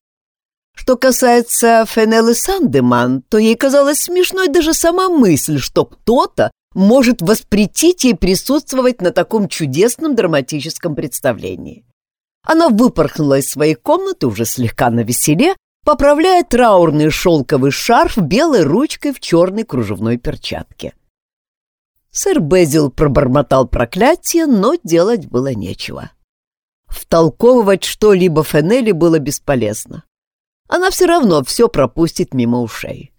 Что касается Фенеллы Сандеман, то ей казалась смешной даже сама мысль, что кто-то может воспретить ей присутствовать на таком чудесном драматическом представлении. Она выпорхнула из своей комнаты уже слегка на веселе, поправляя траурный шелковый шарф белой ручкой в черной кружевной перчатке. Сэр Безил пробормотал проклятие, но делать было нечего. Втолковывать что-либо Фенели было бесполезно. Она все равно все пропустит мимо ушей.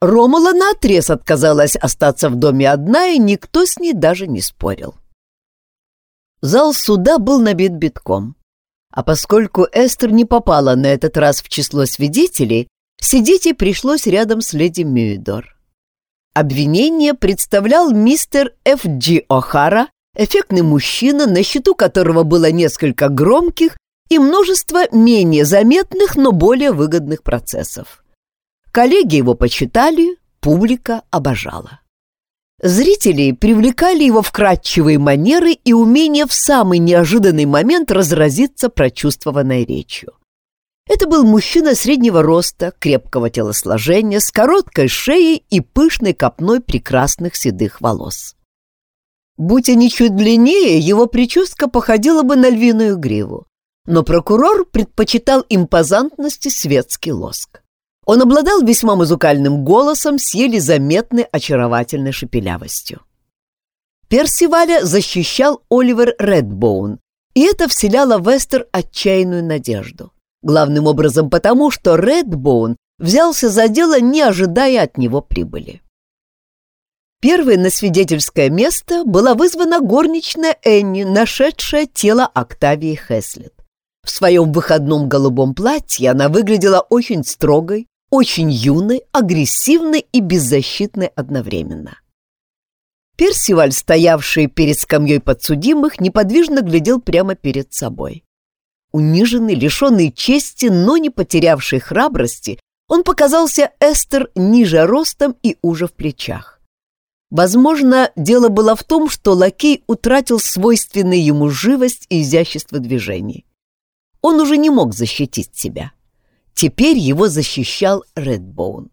Ромула наотрез отказалась остаться в доме одна, и никто с ней даже не спорил. Зал суда был набит битком. А поскольку Эстер не попала на этот раз в число свидетелей, сидеть ей пришлось рядом с леди Мюидор. Обвинение представлял мистер Ф. Джи О'Хара, эффектный мужчина, на счету которого было несколько громких и множество менее заметных, но более выгодных процессов. Коллеги его почитали, публика обожала. Зрители привлекали его вкрадчивые манеры и умение в самый неожиданный момент разразиться прочувствованной речью. Это был мужчина среднего роста, крепкого телосложения, с короткой шеей и пышной копной прекрасных седых волос. Будь они чуть длиннее, его прическа походила бы на львиную гриву, но прокурор предпочитал импозантности светский лоск. Он обладал весьма музыкальным голосом с еле заметной очаровательной шепелявостью. Персиваля защищал Оливер Редбоун, и это вселяло в Эстер отчаянную надежду. Главным образом потому, что Редбоун взялся за дело, не ожидая от него прибыли. Первой на свидетельское место была вызвана горничная Энни, нашедшая тело Октавии Хеслет. В своем выходном голубом платье она выглядела очень строгой, очень юной, агрессивной и беззащитной одновременно. Персиваль, стоявший перед скамьей подсудимых, неподвижно глядел прямо перед собой. Униженный, лишенный чести, но не потерявший храбрости, он показался Эстер ниже ростом и уже в плечах. Возможно, дело было в том, что лакей утратил свойственные ему живость и изящество движений. Он уже не мог защитить себя. Теперь его защищал Редбоун.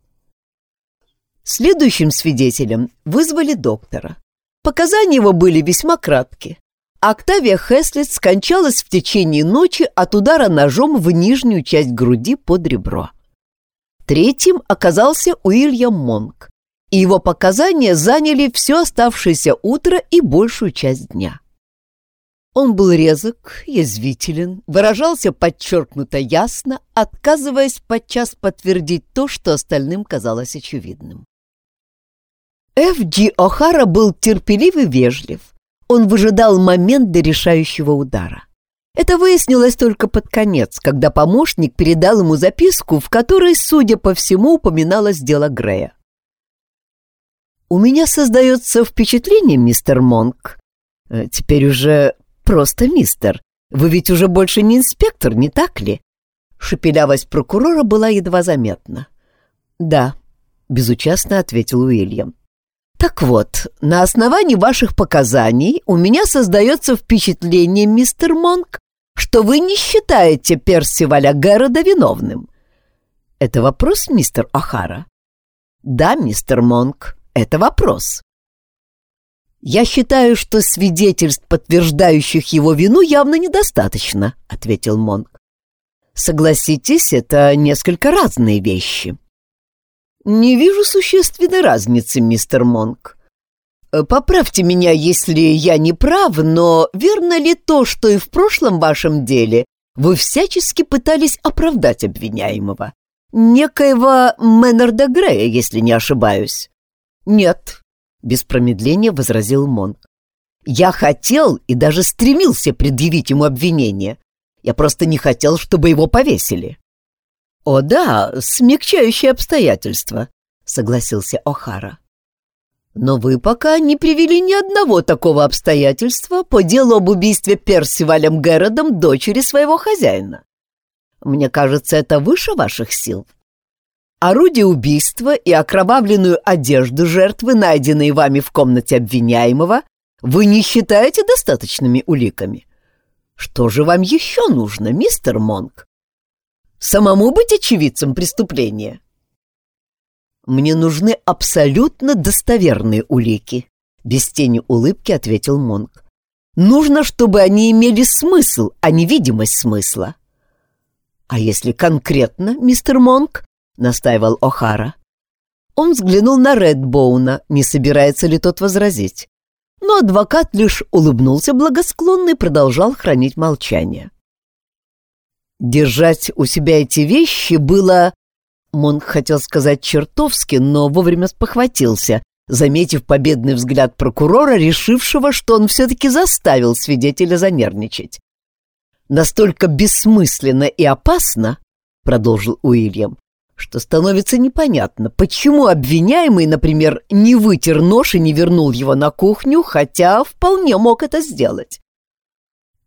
Следующим свидетелем вызвали доктора. Показания его были весьма кратки. Октавия Хеслет скончалась в течение ночи от удара ножом в нижнюю часть груди под ребро. Третьим оказался Уильям Монк, и его показания заняли все оставшееся утро и большую часть дня. Он был резок, язвителен, выражался подчеркнуто ясно, отказываясь подчас подтвердить то, что остальным казалось очевидным. Ф. Джи О'Хара был терпелив и вежлив. он выжидал момент до решающего удара. Это выяснилось только под конец, когда помощник передал ему записку, в которой, судя по всему, упоминалось дело Грея. «У меня создается впечатление, мистер Монк. Э, теперь уже просто мистер. Вы ведь уже больше не инспектор, не так ли?» Шепелявость прокурора была едва заметна. «Да», — безучастно ответил Уильям. «Так вот, на основании ваших показаний у меня создается впечатление, мистер Монк, что вы не считаете Персиваля Геррода виновным. Это вопрос, мистер О'Хара? Да, мистер Монк, это вопрос. Я считаю, что свидетельств, подтверждающих его вину, явно недостаточно, ответил Монк. Согласитесь, это несколько разные вещи. Не вижу существенной разницы, мистер Монк. Поправьте меня, если я не прав, но верно ли то, что и в прошлом вашем деле вы всячески пытались оправдать обвиняемого? Некоего Мэннерда Грея, если не ошибаюсь. Нет, без промедления возразил Монк. Я хотел и даже стремился предъявить ему обвинение. Я просто не хотел, чтобы его повесили. О да, смягчающие обстоятельства, согласился О'Хара. Но вы пока не привели ни одного такого обстоятельства по делу об убийстве Персивалем Геродом дочери своего хозяина. Мне кажется, это выше ваших сил. Орудие убийства и окровавленную одежду жертвы, найденные вами в комнате обвиняемого, вы не считаете достаточными уликами. Что же вам еще нужно, мистер Монк? Самому быть очевидцем преступления? «Мне нужны абсолютно достоверные улики», — без тени улыбки ответил Монк. «Нужно, чтобы они имели смысл, а не видимость смысла». «А если конкретно, мистер Монк?» — настаивал О'Хара. Он взглянул на Редбоуна, не собирается ли тот возразить. Но адвокат лишь улыбнулся благосклонно и продолжал хранить молчание. Держать у себя эти вещи было Монк хотел сказать чертовски, но вовремя спохватился, заметив победный взгляд прокурора, решившего, что он все-таки заставил свидетеля занервничать. «Настолько бессмысленно и опасно», — продолжил Уильям, что становится непонятно, почему обвиняемый, например, не вытер нож и не вернул его на кухню, хотя вполне мог это сделать.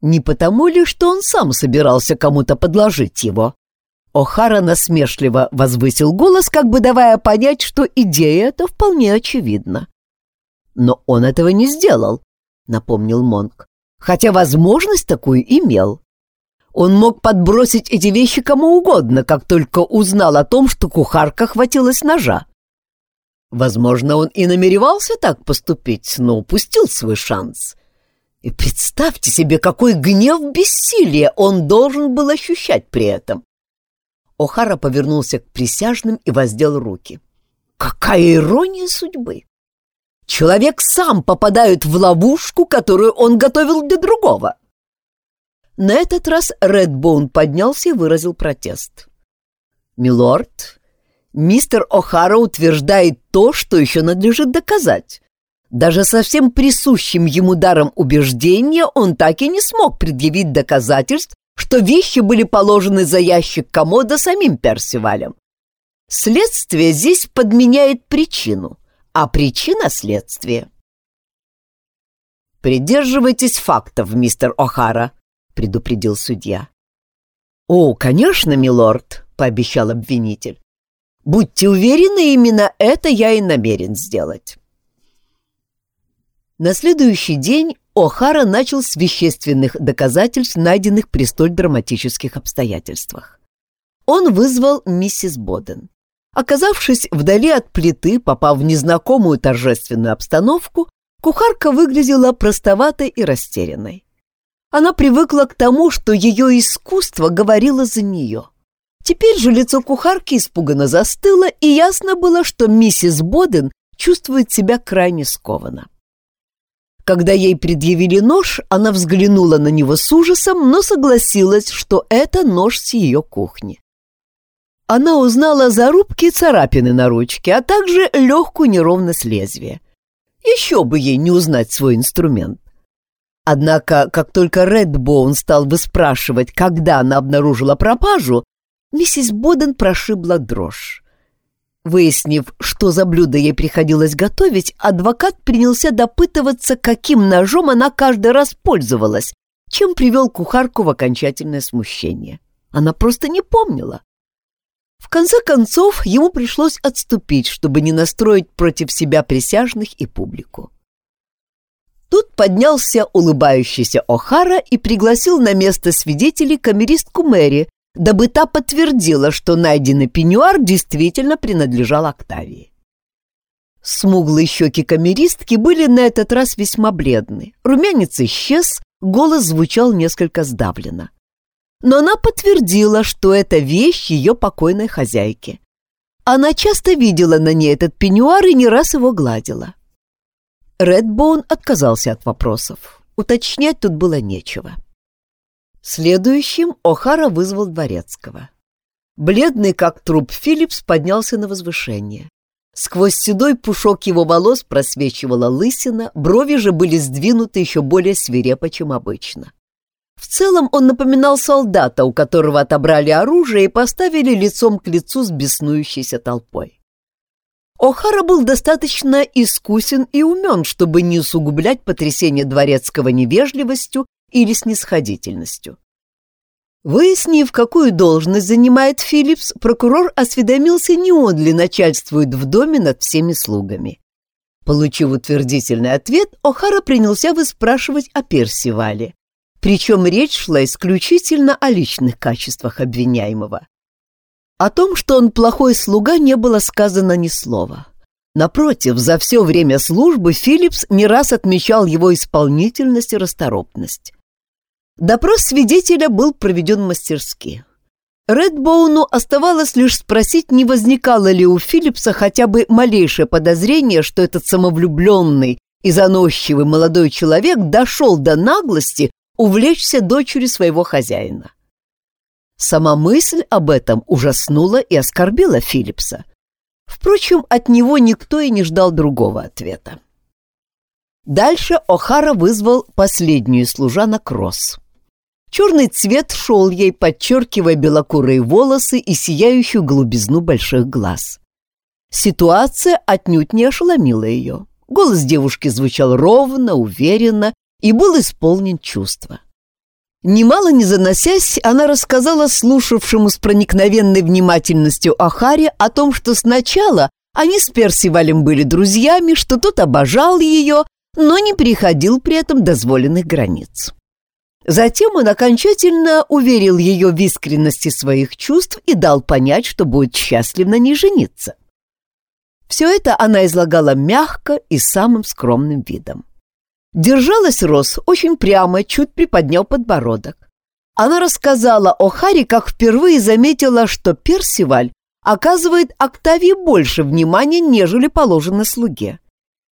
Не потому ли, что он сам собирался кому-то подложить его? О'Хара насмешливо возвысил голос, как бы давая понять, что идея эта вполне очевидна. «Но он этого не сделал», — напомнил Монк, «хотя возможность такую имел. Он мог подбросить эти вещи кому угодно, как только узнал о том, что кухарка хватилась ножа. Возможно, он и намеревался так поступить, но упустил свой шанс. И представьте себе, какой гнев бессилия он должен был ощущать при этом. О'Хара повернулся к присяжным и воздел руки. Какая ирония судьбы! Человек сам попадает в ловушку, которую он готовил для другого. На этот раз Редбоун поднялся и выразил протест. «Милорд, мистер О'Хара утверждает то, что еще надлежит доказать. Даже совсем присущим ему даром убеждения он так и не смог предъявить доказательств, что вещи были положены за ящик комода самим Персивалем. Следствие здесь подменяет причину, а причина — следствие. «Придерживайтесь фактов, мистер О'Хара», — предупредил судья. «О, конечно, милорд», — пообещал обвинитель. «Будьте уверены, именно это я и намерен сделать». На следующий день О'Хара начал с вещественных доказательств, найденных при столь драматических обстоятельствах. Он вызвал миссис Боден. Оказавшись вдали от плиты, попав в незнакомую торжественную обстановку, кухарка выглядела простоватой и растерянной. Она привыкла к тому, что ее искусство говорило за нее. Теперь же лицо кухарки испуганно застыло, и ясно было, что миссис Боден чувствует себя крайне скованно. Когда ей предъявили нож, она взглянула на него с ужасом, но согласилась, что это нож с ее кухни. Она узнала зарубки и царапины на ручке, а также легкую неровность лезвия. Еще бы ей не узнать свой инструмент. Однако, как только Редбоун стал выспрашивать, когда она обнаружила пропажу, миссис Боден прошибла дрожь. Выяснив, что за блюдо ей приходилось готовить, адвокат принялся допытываться, каким ножом она каждый раз пользовалась, чем привел кухарку в окончательное смущение. Она просто не помнила. В конце концов, ему пришлось отступить, чтобы не настроить против себя присяжных и публику. Тут поднялся улыбающийся О'Хара и пригласил на место свидетелей камеристку Мэри, дабы та подтвердила, что найденный пеньюар действительно принадлежал Октавии. Смуглые щеки камеристки были на этот раз весьма бледны. Румянец исчез, голос звучал несколько сдавленно. Но она подтвердила, что это вещь ее покойной хозяйки. Она часто видела на ней этот пеньюар и не раз его гладила. Редбоун отказался от вопросов. Уточнять тут было нечего. Следующим О'Хара вызвал дворецкого. Бледный, как труп, Филлипс поднялся на возвышение. Сквозь седой пушок его волос просвечивала лысина, брови же были сдвинуты еще более свирепо, чем обычно. В целом он напоминал солдата, у которого отобрали оружие и поставили лицом к лицу с беснующейся толпой. О'Хара был достаточно искусен и умен, чтобы не усугублять потрясение дворецкого невежливостью или снисходительностью. Выяснив, какую должность занимает Филлипс, прокурор осведомился, не он ли начальствует в доме над всеми слугами. Получив утвердительный ответ, О'Хара принялся выспрашивать о Персивале. Причем речь шла исключительно о личных качествах обвиняемого. О том, что он плохой слуга, не было сказано ни слова. Напротив, за все время службы Филлипс не раз отмечал его исполнительность и расторопность. Допрос свидетеля был проведен мастерски. Редбоуну оставалось лишь спросить, не возникало ли у Филлипса хотя бы малейшее подозрение, что этот самовлюбленный и заносчивый молодой человек дошел до наглости увлечься дочерью своего хозяина. Сама мысль об этом ужаснула и оскорбила Филлипса. Впрочем, от него никто и не ждал другого ответа. Дальше О'Хара вызвал последнюю служанок Росс. Черный цвет шел ей, подчеркивая белокурые волосы и сияющую голубизну больших глаз. Ситуация отнюдь не ошеломила ее. Голос девушки звучал ровно, уверенно и был исполнен чувства. Немало не заносясь, она рассказала слушавшему с проникновенной внимательностью Ахаре о том, что сначала они с Персивалем были друзьями, что тот обожал ее, но не переходил при этом дозволенных границ. Затем он окончательно уверил ее в искренности своих чувств и дал понять, что будет счастлив на ней жениться. Все это она излагала мягко и самым скромным видом. Держалась Рос очень прямо, чуть приподнял подбородок. Она рассказала о Харе, как впервые заметила, что Персиваль оказывает Октавии больше внимания, нежели положено слуге.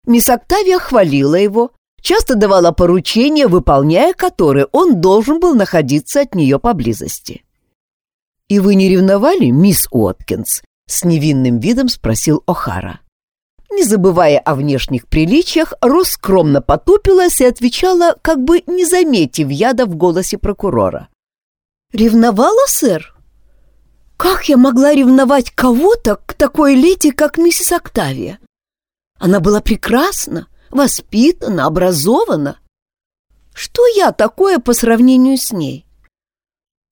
Мисс Октавия хвалила его, часто давала поручения, выполняя которые он должен был находиться от нее поблизости. «И вы не ревновали, мисс Уоткинс?» — с невинным видом спросил О'Хара. Не забывая о внешних приличиях, Рос скромно потупилась и отвечала, как бы не заметив яда в голосе прокурора. «Ревновала, сэр? Как я могла ревновать кого-то к такой леди, как миссис Октавия? Она была прекрасна, воспитана, образована. Что я такое по сравнению с ней?»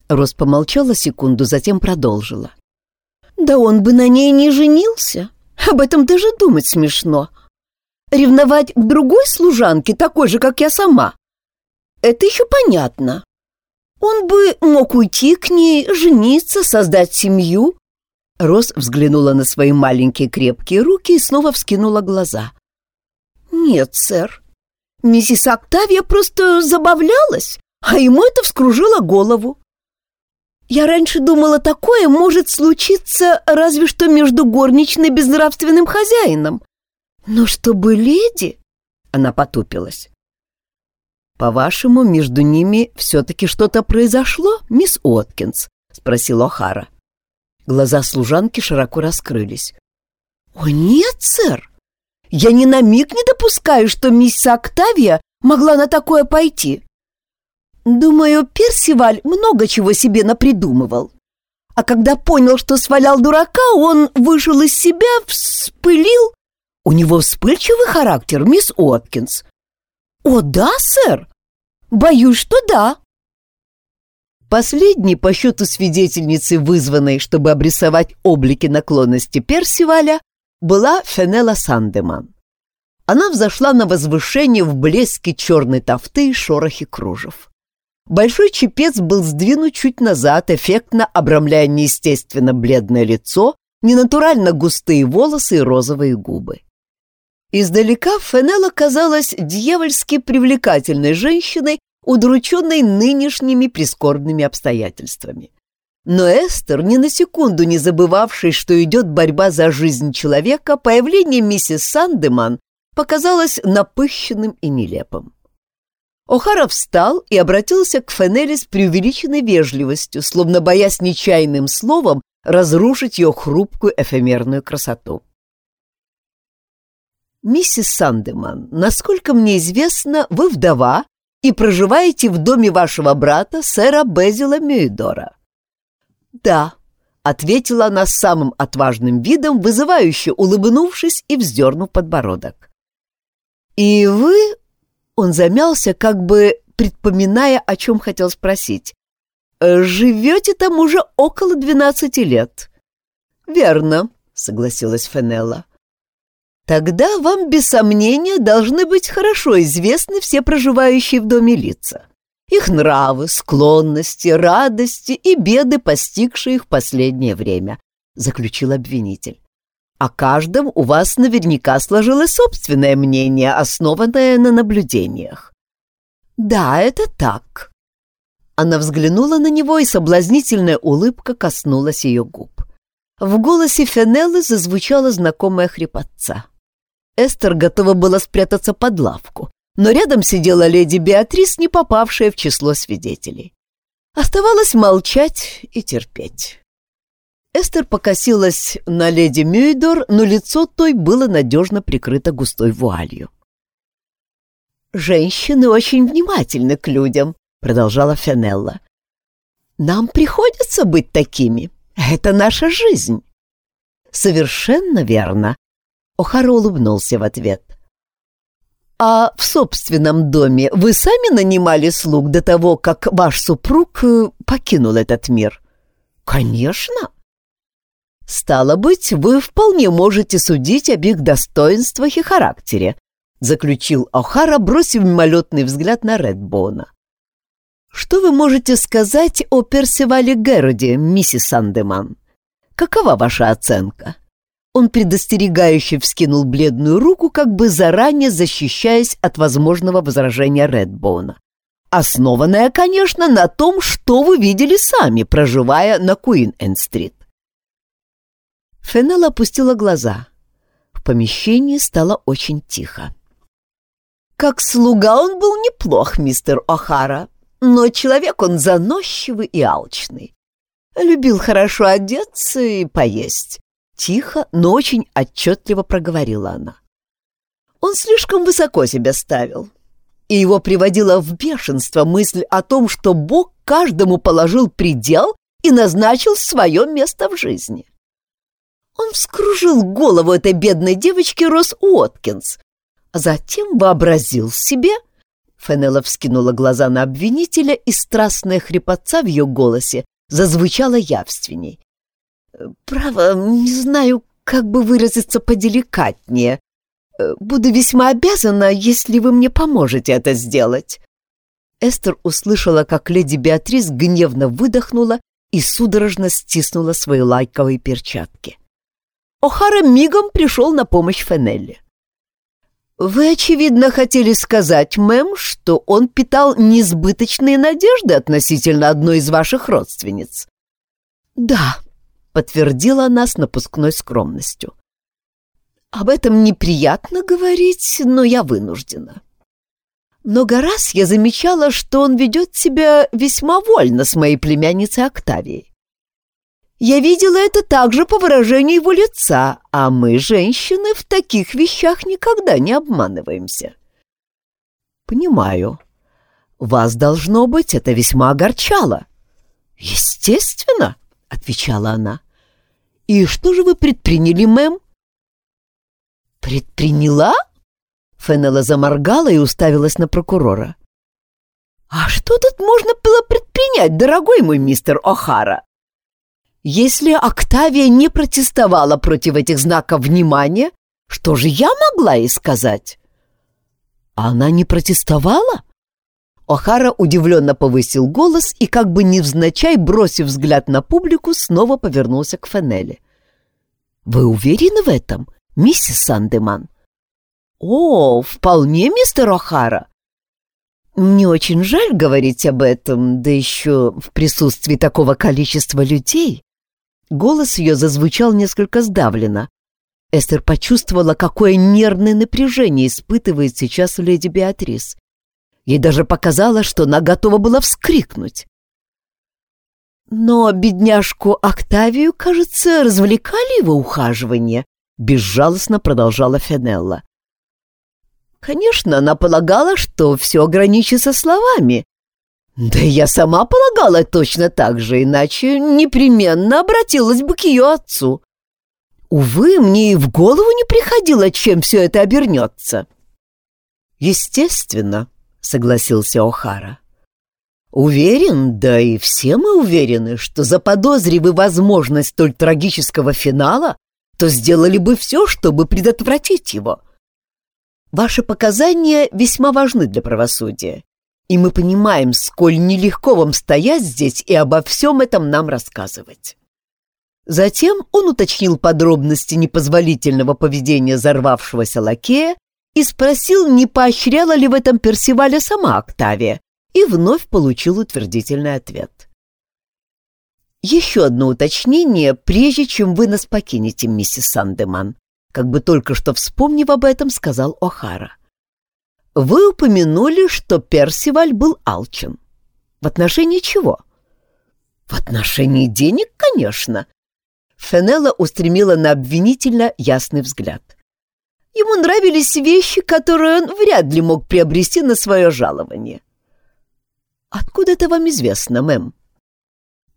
Рос помолчала секунду, затем продолжила. «Да он бы на ней не женился. Об этом даже думать смешно. Ревновать к другой служанке, такой же, как я сама, это еще понятно. Он бы мог уйти к ней, жениться, создать семью. Рос взглянула на свои маленькие крепкие руки и снова вскинула глаза. «Нет, сэр. Миссис Октавия просто забавлялась, а ему это вскружило голову. Я раньше думала, такое может случиться разве что между горничной и безнравственным хозяином. Но чтобы леди...» Она потупилась. «По-вашему, между ними все-таки что-то произошло, мисс Откинс?» — спросил О'Хара. Глаза служанки широко раскрылись. «О, нет, сэр! Я ни на миг не допускаю, что мисс Октавия могла на такое пойти? Думаю, Персиваль много чего себе напридумывал. А когда понял, что свалял дурака, он вышел из себя, вспылил. У него вспыльчивый характер, мисс Уоткинс. О, да, сэр? Боюсь, что да. Последней по счету свидетельницы, вызванной, чтобы обрисовать облики наклонности Персиваля, была Фенела Сандеман. Она взошла на возвышение в блеске черной тофты и шорохе кружев. Большой чепец был сдвинут чуть назад, эффектно обрамляя неестественно бледное лицо, ненатурально густые волосы и розовые губы. Издалека Фенелла казалась дьявольски привлекательной женщиной, удрученной нынешними прискорбными обстоятельствами. Но Эстер, ни на секунду не забывавшей, что идет борьба за жизнь человека, появление миссис Сандеман показалось напыщенным и нелепым. О'Хара встал и обратился к Фенелли с преувеличенной вежливостью, словно боясь нечаянным словом разрушить ее хрупкую эфемерную красоту. «Миссис Сандеман, насколько мне известно, вы вдова и проживаете в доме вашего брата, сэра Безила Мюидора». «Да», — ответила она самым отважным видом, вызывающе улыбнувшись и вздернув подбородок. «И вы он замялся, как бы предпоминая, о чем хотел спросить. «Э, «Живете там уже около двенадцати лет». «Верно», — согласилась Фенелла. «Тогда вам, без сомнения, должны быть хорошо известны все проживающие в доме лица. Их нравы, склонности, радости и беды, постигшие их в последнее время», — заключил обвинитель. О каждом у вас наверняка сложилось собственное мнение, основанное на наблюдениях. Да, это так. Она взглянула на него, и соблазнительная улыбка коснулась ее губ. В голосе Фенеллы зазвучала знакомая хрипотца. Эстер готова была спрятаться под лавку, но рядом сидела леди Беатрис, не попавшая в число свидетелей. Оставалось молчать и терпеть. Эстер покосилась на леди Мюйдор, но лицо той было надежно прикрыто густой вуалью. «Женщины очень внимательны к людям», — продолжала Фенелла. «Нам приходится быть такими. Это наша жизнь». «Совершенно верно», — Охара улыбнулся в ответ. «А в собственном доме вы сами нанимали слуг до того, как ваш супруг э, покинул этот мир?» «Конечно», «Стало быть, вы вполне можете судить об их достоинствах и характере», заключил О'Хара, бросив мимолетный взгляд на Редбона. «Что вы можете сказать о Персивале Героде, миссис Сандеман? Какова ваша оценка?» Он предостерегающе вскинул бледную руку, как бы заранее защищаясь от возможного возражения Редбона. Основанная, конечно, на том, что вы видели сами, проживая на Куин-Энд-стрит. Фенелла опустила глаза. В помещении стало очень тихо. «Как слуга он был неплох, мистер О'Хара, но человек он заносчивый и алчный. Любил хорошо одеться и поесть». Тихо, но очень отчетливо проговорила она. Он слишком высоко себя ставил, и его приводила в бешенство мысль о том, что Бог каждому положил предел и назначил свое место в жизни. Он вскружил голову этой бедной девочки Рос Уоткинс, а затем вообразил себе... Фенелла вскинула глаза на обвинителя, и страстная хрипотца в ее голосе зазвучала явственней. «Право, не знаю, как бы выразиться поделикатнее. Буду весьма обязана, если вы мне поможете это сделать». Эстер услышала, как леди Беатрис гневно выдохнула и судорожно стиснула свои лайковые перчатки. О'Хара мигом пришел на помощь Фенелли. «Вы, очевидно, хотели сказать, мэм, что он питал несбыточные надежды относительно одной из ваших родственниц?» «Да», — подтвердила она с напускной скромностью. «Об этом неприятно говорить, но я вынуждена. Много раз я замечала, что он ведет себя весьма вольно с моей племянницей Октавией. Я видела это также по выражению его лица, а мы, женщины, в таких вещах никогда не обманываемся. «Понимаю. Вас, должно быть, это весьма огорчало». «Естественно», — отвечала она. «И что же вы предприняли, мэм?» «Предприняла?» Феннелла заморгала и уставилась на прокурора. «А что тут можно было предпринять, дорогой мой мистер О'Хара? Если Октавия не протестовала против этих знаков внимания, что же я могла ей сказать?» «Она не протестовала?» О'Хара удивленно повысил голос и, как бы невзначай, бросив взгляд на публику, снова повернулся к Фенелле. «Вы уверены в этом, миссис Сандеман?» «О, вполне, мистер О'Хара. Мне очень жаль говорить об этом, да еще в присутствии такого количества людей». Голос ее зазвучал несколько сдавленно. Эстер почувствовала, какое нервное напряжение испытывает сейчас леди Беатрис. Ей даже показалось, что она готова была вскрикнуть. Но бедняжку Октавию, кажется, развлекали его ухаживание, безжалостно продолжала Фенелла. Конечно, она полагала, что все ограничится словами. Да я сама полагала точно так же, иначе непременно обратилась бы к ее отцу. Увы, мне и в голову не приходило, чем все это обернется. Естественно, согласился О'Хара. Уверен, да и все мы уверены, что заподозрив возможность столь трагического финала, то сделали бы все, чтобы предотвратить его. Ваши показания весьма важны для правосудия, и мы понимаем, сколь нелегко вам стоять здесь и обо всем этом нам рассказывать. Затем он уточнил подробности непозволительного поведения взорвавшегося лакея и спросил, не поощряла ли в этом Персиваля сама Октавия, и вновь получил утвердительный ответ. «Еще одно уточнение, прежде чем вы нас покинете, миссис Сандеман», как бы только что вспомнив об этом, сказал О'Хара. «Вы упомянули, что Персиваль был алчен. В отношении чего?» «В отношении денег, конечно». Фенелла устремила на обвинительно ясный взгляд. Ему нравились вещи, которые он вряд ли мог приобрести на свое жалование. «Откуда это вам известно, мэм?»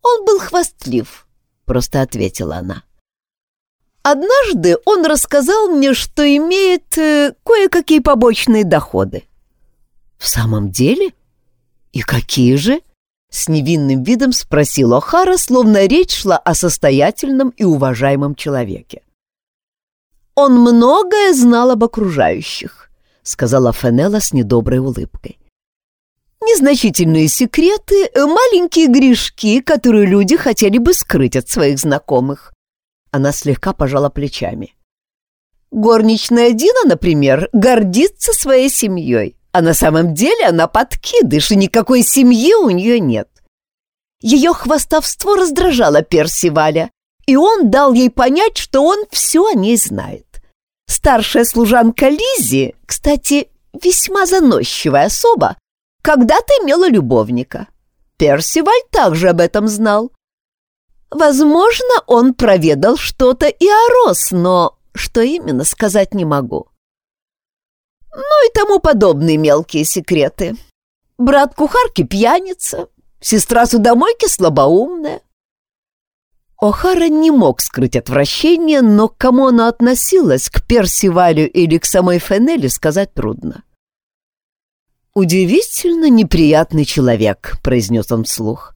«Он был хвастлив», — просто ответила она. «Однажды он рассказал мне, что имеет э, кое-какие побочные доходы». «В самом деле? И какие же?» — с невинным видом спросил О'Хара, словно речь шла о состоятельном и уважаемом человеке. «Он многое знал об окружающих», — сказала Фенелла с недоброй улыбкой. «Незначительные секреты, маленькие грешки, которые люди хотели бы скрыть от своих знакомых». Она слегка пожала плечами. «Горничная Дина, например, гордится своей семьей, а на самом деле она подкидыш, и никакой семьи у нее нет. Ее хвастовство раздражало Персиваля, и он дал ей понять, что он все о ней знает. Старшая служанка Лизи, кстати, весьма заносчивая особа, когда-то имела любовника. Персиваль также об этом знал. Возможно, он проведал что-то и о Рос, но что именно, сказать не могу. Ну и тому подобные мелкие секреты. Брат кухарки пьяница, сестра судомойки слабоумная, О'Хара не мог скрыть отвращение, но к кому она относилась, к Персивалю или к самой Фенелли, сказать трудно. «Удивительно неприятный человек», — произнес он вслух.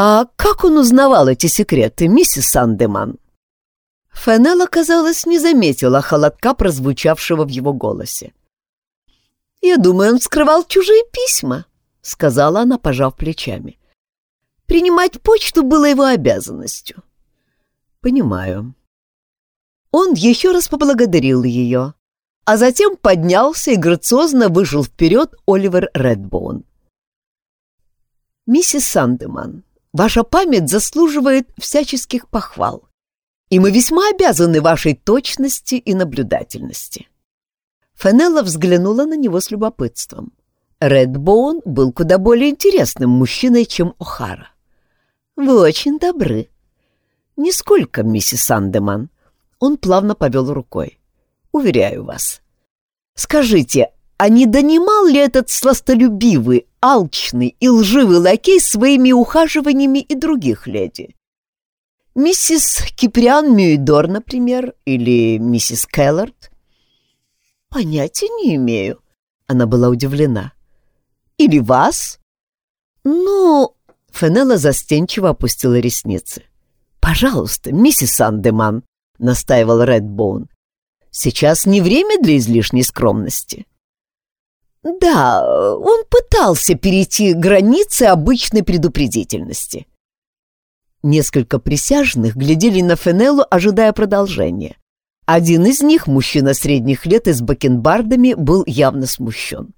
«А как он узнавал эти секреты, миссис Сандеман?» Фенелла, казалось, не заметила холодка, прозвучавшего в его голосе. «Я думаю, он скрывал чужие письма», — сказала она, пожав плечами. Принимать почту было его обязанностью. Понимаю. Он еще раз поблагодарил ее, а затем поднялся и грациозно вышел вперед Оливер Редбоун. «Миссис Сандеман, ваша память заслуживает всяческих похвал, и мы весьма обязаны вашей точности и наблюдательности». Фенелла взглянула на него с любопытством. Редбоун был куда более интересным мужчиной, чем О'Хара. Вы очень добры. Нисколько, миссис Андеман. Он плавно повел рукой. Уверяю вас. Скажите, а не донимал ли этот сластолюбивый, алчный и лживый лакей своими ухаживаниями и других леди? Миссис Киприан Мюидор, например, или миссис Келлард? Понятия не имею. Она была удивлена. Или вас? Ну, Фенелла застенчиво опустила ресницы. «Пожалуйста, миссис Сандеман», — настаивал Редбоун. «Сейчас не время для излишней скромности». «Да, он пытался перейти границы обычной предупредительности». Несколько присяжных глядели на Фенеллу, ожидая продолжения. Один из них, мужчина средних лет и с бакенбардами, был явно смущен.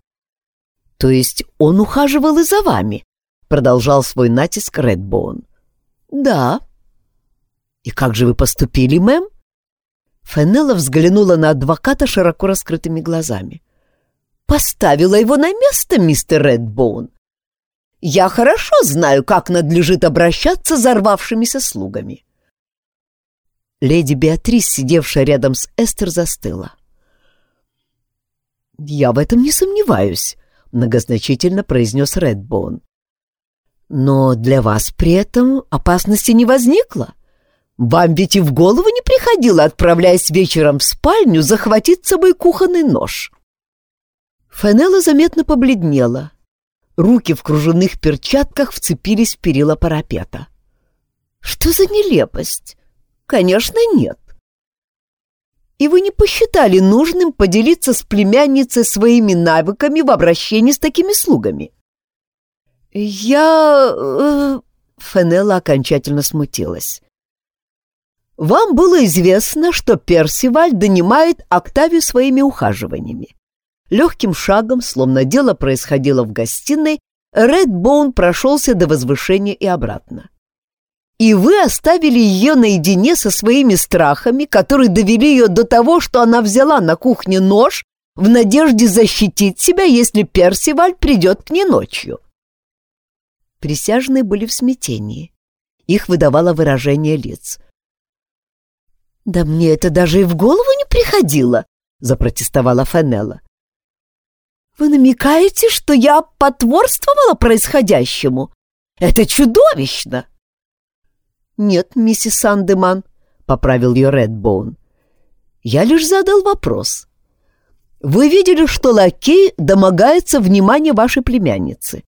«То есть он ухаживал и за вами?» — продолжал свой натиск Редбоун. «Да», «И как же вы поступили, мэм?» Фенелла взглянула на адвоката широко раскрытыми глазами. «Поставила его на место, мистер Редбоун. Я хорошо знаю, как надлежит обращаться с взорвавшимися слугами». Леди Беатрис, сидевшая рядом с Эстер, застыла. «Я в этом не сомневаюсь», — многозначительно произнес Редбоун. «Но для вас при этом опасности не возникло?» Вам ведь и в голову не приходило, отправляясь вечером в спальню, захватить с собой кухонный нож. Фенелла заметно побледнела. Руки в кружевных перчатках вцепились в перила парапета. Что за нелепость? Конечно, нет. И вы не посчитали нужным поделиться с племянницей своими навыками в обращении с такими слугами? Я... Э... Фенелла окончательно смутилась. Вам было известно, что Персиваль донимает Октавию своими ухаживаниями. Легким шагом, словно дело происходило в гостиной, Редбоун прошелся до возвышения и обратно. И вы оставили ее наедине со своими страхами, которые довели ее до того, что она взяла на кухне нож в надежде защитить себя, если Персиваль придет к ней ночью. Присяжные были в смятении. Их выдавало выражение лиц — «Да мне это даже и в голову не приходило», — запротестовала Фенелла. «Вы намекаете, что я потворствовала происходящему? Это чудовищно!» «Нет, миссис Сандеман», — поправил ее Редбоун. «Я лишь задал вопрос. Вы видели, что лакей домогается внимания вашей племянницы,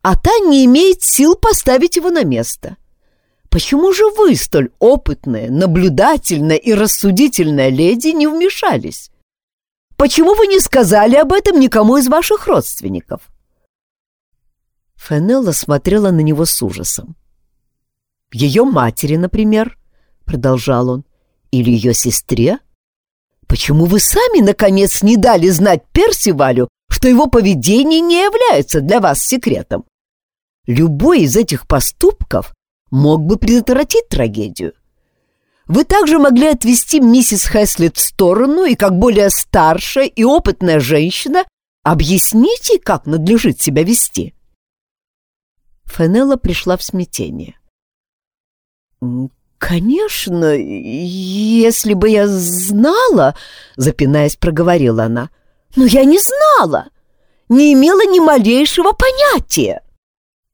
а та не имеет сил поставить его на место. Почему же вы, столь опытная, наблюдательная и рассудительная леди, не вмешались? Почему вы не сказали об этом никому из ваших родственников?» Фенелла смотрела на него с ужасом. «Ее матери, например», — продолжал он, — «или ее сестре? Почему вы сами, наконец, не дали знать Персивалю, что его поведение не является для вас секретом? Любой из этих поступков мог бы предотвратить трагедию. Вы также могли отвести миссис Хэслет в сторону и, как более старшая и опытная женщина, объяснить ей, как надлежит себя вести. Фенелла пришла в смятение. «Конечно, если бы я знала...» — запинаясь, проговорила она. «Но я не знала, не имела ни малейшего понятия».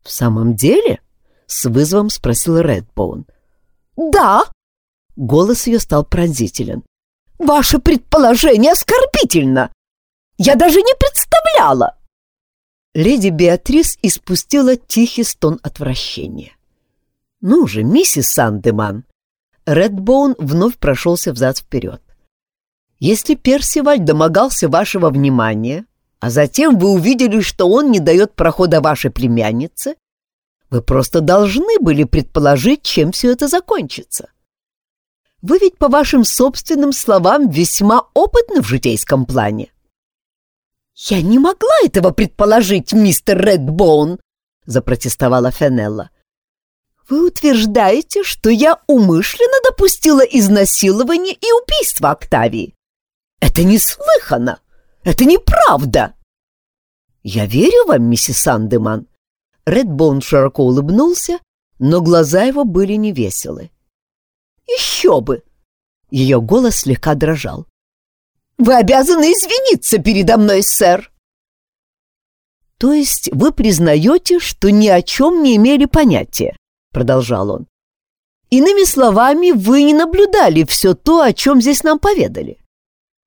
«В самом деле?» С вызовом спросил Редбоун. «Да!» Голос ее стал пронзителен. «Ваше предположение оскорбительно! Я даже не представляла!» Леди Беатрис испустила тихий стон отвращения. «Ну же, миссис Сандеман!» Редбоун вновь прошелся взад-вперед. «Если Персиваль домогался вашего внимания, а затем вы увидели, что он не дает прохода вашей племяннице, вы просто должны были предположить, чем все это закончится. Вы ведь, по вашим собственным словам, весьма опытны в житейском плане. «Я не могла этого предположить, мистер Редбоун!» — запротестовала Фенелла. «Вы утверждаете, что я умышленно допустила изнасилование и убийство Октавии? Это неслыханно! Это неправда!» «Я верю вам, миссис Андеман. Редбоун широко улыбнулся, но глаза его были невеселы. «Еще бы!» Ее голос слегка дрожал. Вы обязаны извиниться передо мной, сэр!» «То есть вы признаете, что ни о чем не имели понятия?» — продолжал он. «Иными словами, вы не наблюдали все то, о чем здесь нам поведали.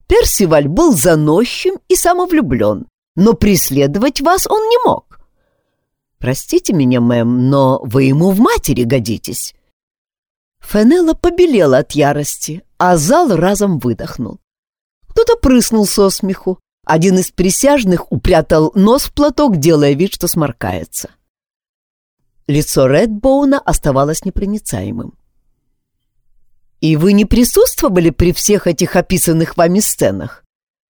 Персиваль был заносчив и самовлюблен, но преследовать вас он не мог. Простите меня, мэм, но вы ему в матери годитесь». Фенелла побелела от ярости, а зал разом выдохнул. Кто-то прыснул со смеху, один из присяжных упрятал нос в платок, делая вид, что сморкается. Лицо Редбоуна оставалось непроницаемым. «И вы не присутствовали при всех этих описанных вами сценах?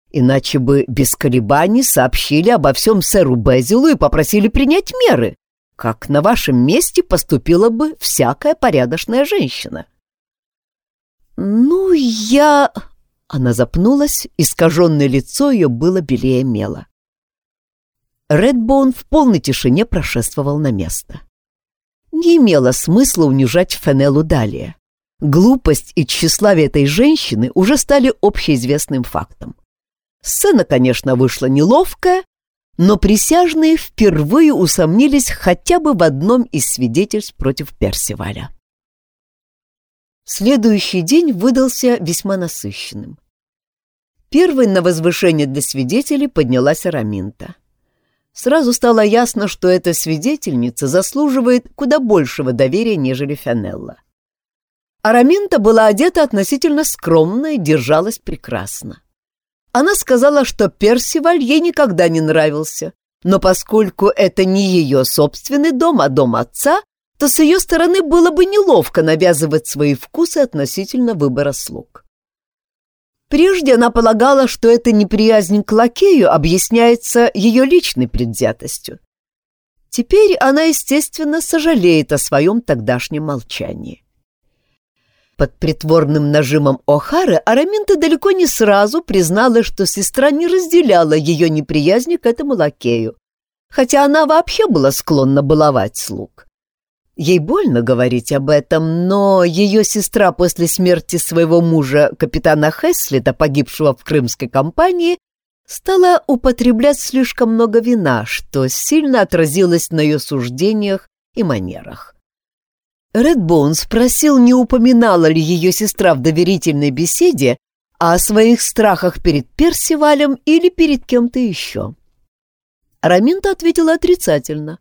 Иначе бы без колебаний сообщили обо всем сэру Безилу и попросили принять меры, как на вашем месте поступила бы всякая порядочная женщина». «Ну, я...» Она запнулась, искаженное лицо ее было белее мела. Редбоун в полной тишине прошествовал на место. Не имело смысла унижать Фенелу далее. Глупость и тщеславие этой женщины уже стали общеизвестным фактом. Сцена, конечно, вышла неловкая, но присяжные впервые усомнились хотя бы в одном из свидетельств против Персиваля. Следующий день выдался весьма насыщенным. Первой на возвышение для свидетелей поднялась Араминта. Сразу стало ясно, что эта свидетельница заслуживает куда большего доверия, нежели Фянелла. Араминта была одета относительно скромно и держалась прекрасно. Она сказала, что Персиваль ей никогда не нравился, но поскольку это не ее собственный дом, а дом отца, то с ее стороны было бы неловко навязывать свои вкусы относительно выбора слуг. Прежде она полагала, что эта неприязнь к лакею объясняется ее личной предвзятостью. Теперь она, естественно, сожалеет о своем тогдашнем молчании. Под притворным нажимом О'Хары Араминта далеко не сразу признала, что сестра не разделяла ее неприязни к этому лакею, хотя она вообще была склонна баловать слуг. Ей больно говорить об этом, но ее сестра после смерти своего мужа, капитана Хеслита, погибшего в крымской кампании, стала употреблять слишком много вина, что сильно отразилось на ее суждениях и манерах. Редбоун спросил, не упоминала ли ее сестра в доверительной беседе о своих страхах перед Персивалем или перед кем-то еще. Раминта ответила отрицательно.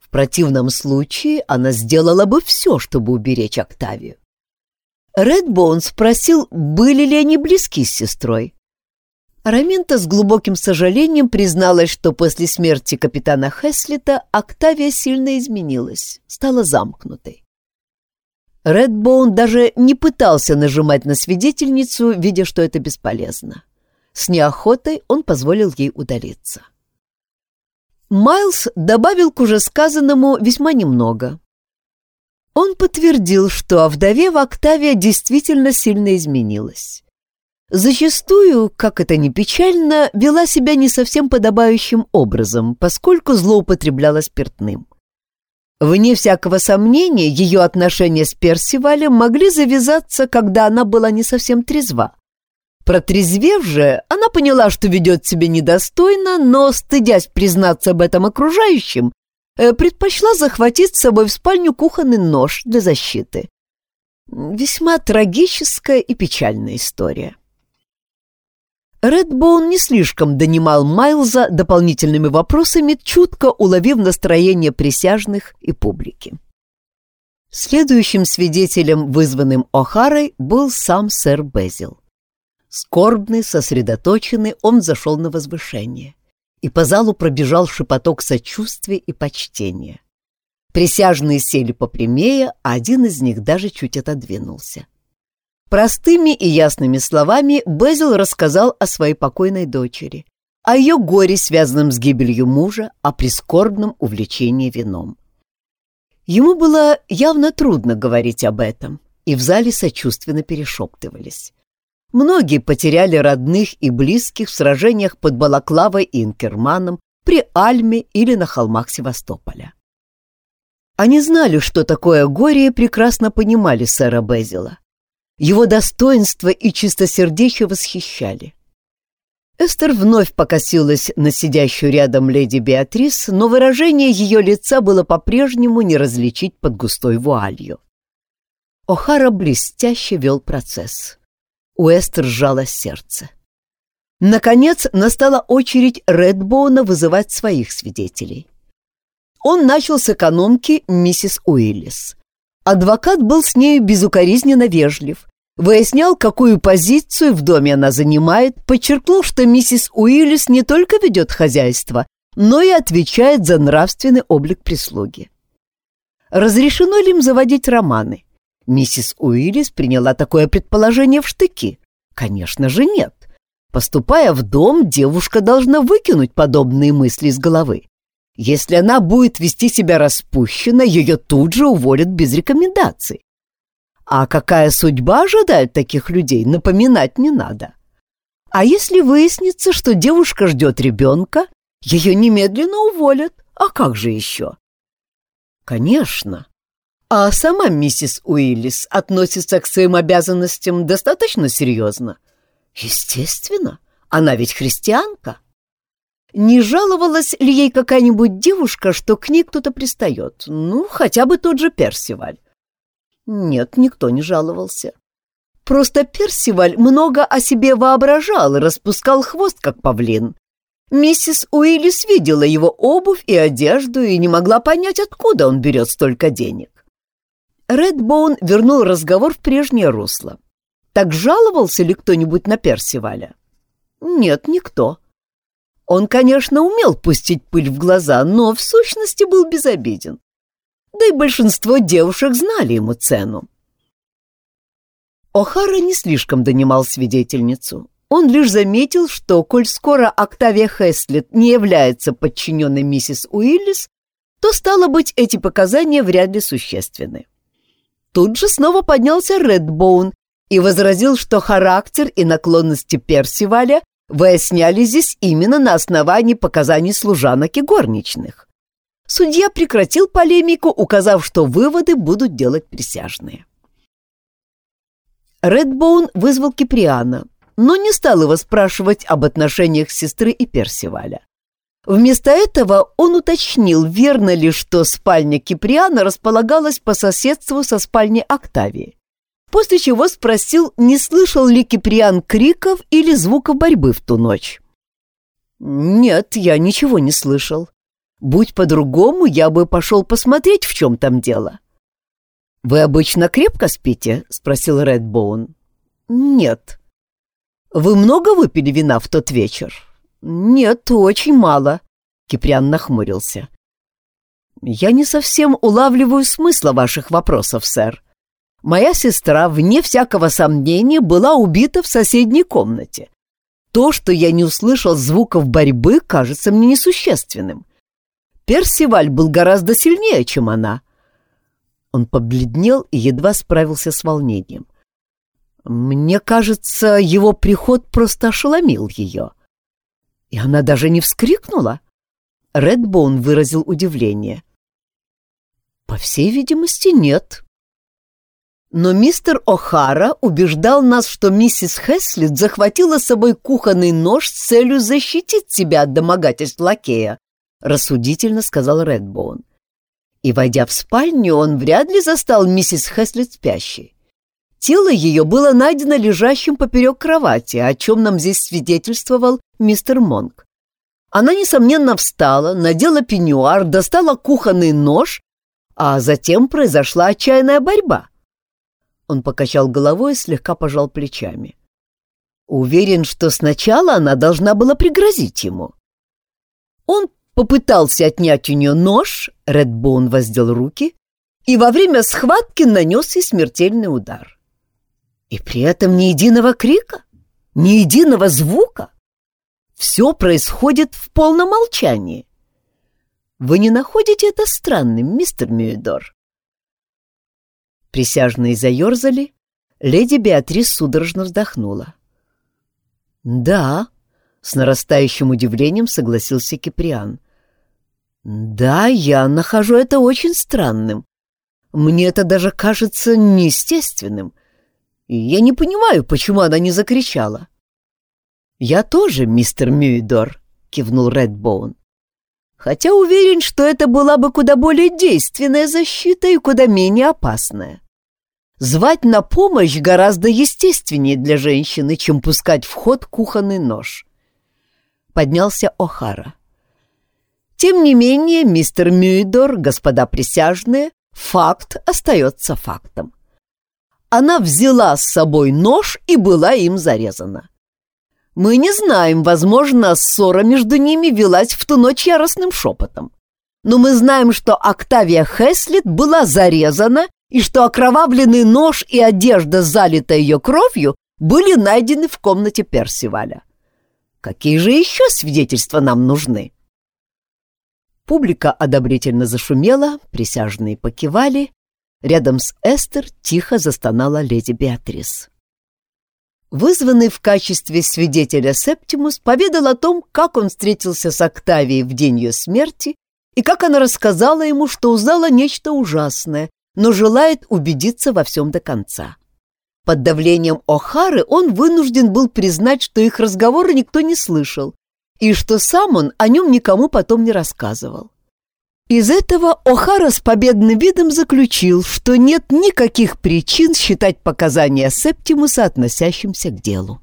В противном случае она сделала бы все, чтобы уберечь Октавию. Редбоун спросил, были ли они близки с сестрой. Раминта с глубоким сожалением призналась, что после смерти капитана Хеслита Октавия сильно изменилась, стала замкнутой. Редбоун даже не пытался нажимать на свидетельницу, видя, что это бесполезно. С неохотой он позволил ей удалиться. Майлз добавил к уже сказанному весьма немного. Он подтвердил, что овдовев Октавия действительно сильно изменилась. Зачастую, как это ни печально, вела себя не совсем подобающим образом, поскольку злоупотребляла спиртным. Вне всякого сомнения, ее отношения с Персивалем могли завязаться, когда она была не совсем трезва. Протрезвев же, она поняла, что ведет себя недостойно, но, стыдясь признаться об этом окружающим, э, предпочла захватить с собой в спальню кухонный нож для защиты. Весьма трагическая и печальная история. Редбоун не слишком донимал Майлза дополнительными вопросами, чутко уловив настроение присяжных и публики. Следующим свидетелем, вызванным О'Харой, был сам сэр Безил. Скорбный, сосредоточенный, он зашел на возвышение, и по залу пробежал шепоток сочувствия и почтения. Присяжные сели попрямее, а один из них даже чуть отодвинулся. Простыми и ясными словами Безил рассказал о своей покойной дочери, о ее горе, связанном с гибелью мужа, о прискорбном увлечении вином. Ему было явно трудно говорить об этом, и в зале сочувственно перешептывались. Многие потеряли родных и близких в сражениях под Балаклавой и Инкерманом, при Альме или на холмах Севастополя. Они знали, что такое горе, и прекрасно понимали сэра Безила. Его достоинство и чистосердечие восхищали. Эстер вновь покосилась на сидящую рядом леди Беатрис, но выражение ее лица было по-прежнему не различить под густой вуалью. О'Хара блестяще вел процесс. У Эстер сжалось сердце. Наконец настала очередь Редбоуна вызывать своих свидетелей. Он начал с экономки миссис Уиллис. Адвокат был с нею безукоризненно вежлив, выяснял, какую позицию в доме она занимает, подчеркнул, что миссис Уиллис не только ведет хозяйство, но и отвечает за нравственный облик прислуги. Разрешено ли им заводить романы? Миссис Уиллис приняла такое предположение в штыки. Конечно же, нет. Поступая в дом, девушка должна выкинуть подобные мысли из головы. Если она будет вести себя распущенно, ее тут же уволят без рекомендаций. А какая судьба ожидает таких людей, напоминать не надо. А если выяснится, что девушка ждет ребенка, ее немедленно уволят. А как же еще? Конечно. А сама миссис Уиллис относится к своим обязанностям достаточно серьезно. Естественно, она ведь христианка. Не жаловалась ли ей какая-нибудь девушка, что к ней кто-то пристает? Ну, хотя бы тот же Персиваль. Нет, никто не жаловался. Просто Персиваль много о себе воображал и распускал хвост, как павлин. Миссис Уиллис видела его обувь и одежду и не могла понять, откуда он берет столько денег. Редбоун вернул разговор в прежнее русло. Так жаловался ли кто-нибудь на Персиваля? Нет, никто. Он, конечно, умел пустить пыль в глаза, но в сущности был безобиден. Да и большинство девушек знали ему цену. О'Хара не слишком донимал свидетельницу. Он лишь заметил, что, коль скоро Октавия Хеслет не является подчиненной миссис Уиллис, то, стало быть, эти показания вряд ли существенны. Тут же снова поднялся Редбоун и возразил, что характер и наклонности Персиваля выясняли здесь именно на основании показаний служанок и горничных. Судья прекратил полемику, указав, что выводы будут делать присяжные. Редбоун вызвал Киприана, но не стал его спрашивать об отношениях сестры и Персиваля. Вместо этого он уточнил, верно ли, что спальня Киприана располагалась по соседству со спальней Октавии, после чего спросил, не слышал ли Киприан криков или звуков борьбы в ту ночь. «Нет, я ничего не слышал. Будь по-другому, я бы пошел посмотреть, в чем там дело». «Вы обычно крепко спите?» — спросил Редбоун. «Нет». «Вы много выпили вина в тот вечер?» «Нет, очень мало», — Киприан нахмурился. «Я не совсем улавливаю смысла ваших вопросов, сэр. Моя сестра, вне всякого сомнения, была убита в соседней комнате. То, что я не услышал звуков борьбы, кажется мне несущественным. Персиваль был гораздо сильнее, чем она. Он побледнел и едва справился с волнением. Мне кажется, его приход просто ошеломил ее. И она даже не вскрикнула. Редбоун выразил удивление. По всей видимости, нет. Но мистер О'Хара убеждал нас, что миссис Хеслит захватила с собой кухонный нож с целью защитить себя от домогательств лакея, — рассудительно сказал Редбоун. И, войдя в спальню, он вряд ли застал миссис Хэслет спящей. Тело ее было найдено лежащим поперек кровати, о чем нам здесь свидетельствовал мистер Монк. Она, несомненно, встала, надела пеньюар, достала кухонный нож, а затем произошла отчаянная борьба. Он покачал головой и слегка пожал плечами. Уверен, что сначала она должна была пригрозить ему. Он попытался отнять у нее нож, Редбоун воздел руки и во время схватки нанес ей смертельный удар. И при этом ни единого крика, ни единого звука. Все происходит в полном молчании. Вы не находите это странным, мистер Мюидор? Присяжные заерзали, леди Беатрис судорожно вздохнула. «Да», — с нарастающим удивлением согласился Киприан. «Да, я нахожу это очень странным. Мне это даже кажется неестественным. Я не понимаю, почему она не закричала». «Я тоже, мистер Мюидор», — кивнул Редбоун. «Хотя уверен, что это была бы куда более действенная защита и куда менее опасная. Звать на помощь гораздо естественнее для женщины, чем пускать в ход кухонный нож». Поднялся О'Хара. «Тем не менее, мистер Мюидор, господа присяжные, факт остается фактом. Она взяла с собой нож и была им зарезана. Мы не знаем, возможно, ссора между ними велась в ту ночь яростным шепотом. Но мы знаем, что Октавия Хеслит была зарезана и что окровавленный нож и одежда, залитая ее кровью, были найдены в комнате Персиваля. Какие же еще свидетельства нам нужны? Публика одобрительно зашумела, присяжные покивали. Рядом с Эстер тихо застонала леди Беатрис. Вызванный в качестве свидетеля Септимус поведал о том, как он встретился с Октавией в день ее смерти и как она рассказала ему, что узнала нечто ужасное, но желает убедиться во всем до конца. Под давлением О'Хары он вынужден был признать, что их разговоры никто не слышал, и что сам он о нем никому потом не рассказывал. Из этого О'Хара с победным видом заключил, что нет никаких причин считать показания Септимуса относящимся к делу.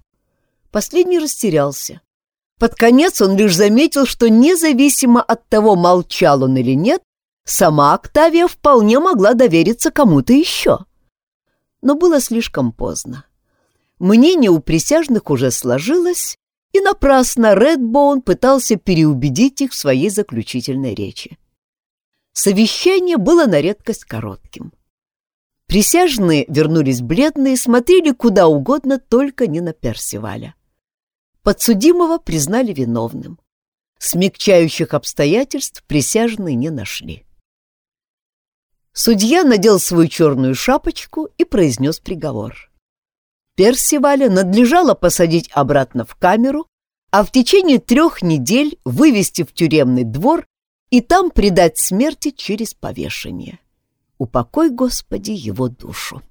Последний растерялся. Под конец он лишь заметил, что независимо от того, молчал он или нет, сама Октавия вполне могла довериться кому-то еще. Но было слишком поздно. Мнение у присяжных уже сложилось, и напрасно Редбоун пытался переубедить их в своей заключительной речи. Совещание было на редкость коротким. Присяжные вернулись бледные, смотрели куда угодно, только не на Персиваля. Подсудимого признали виновным. Смягчающих обстоятельств присяжные не нашли. Судья надел свою черную шапочку и произнес приговор. Персиваля надлежало посадить обратно в камеру, а в течение трех недель вывести в тюремный двор и там предать смерти через повешение. Упокой, Господи, его душу.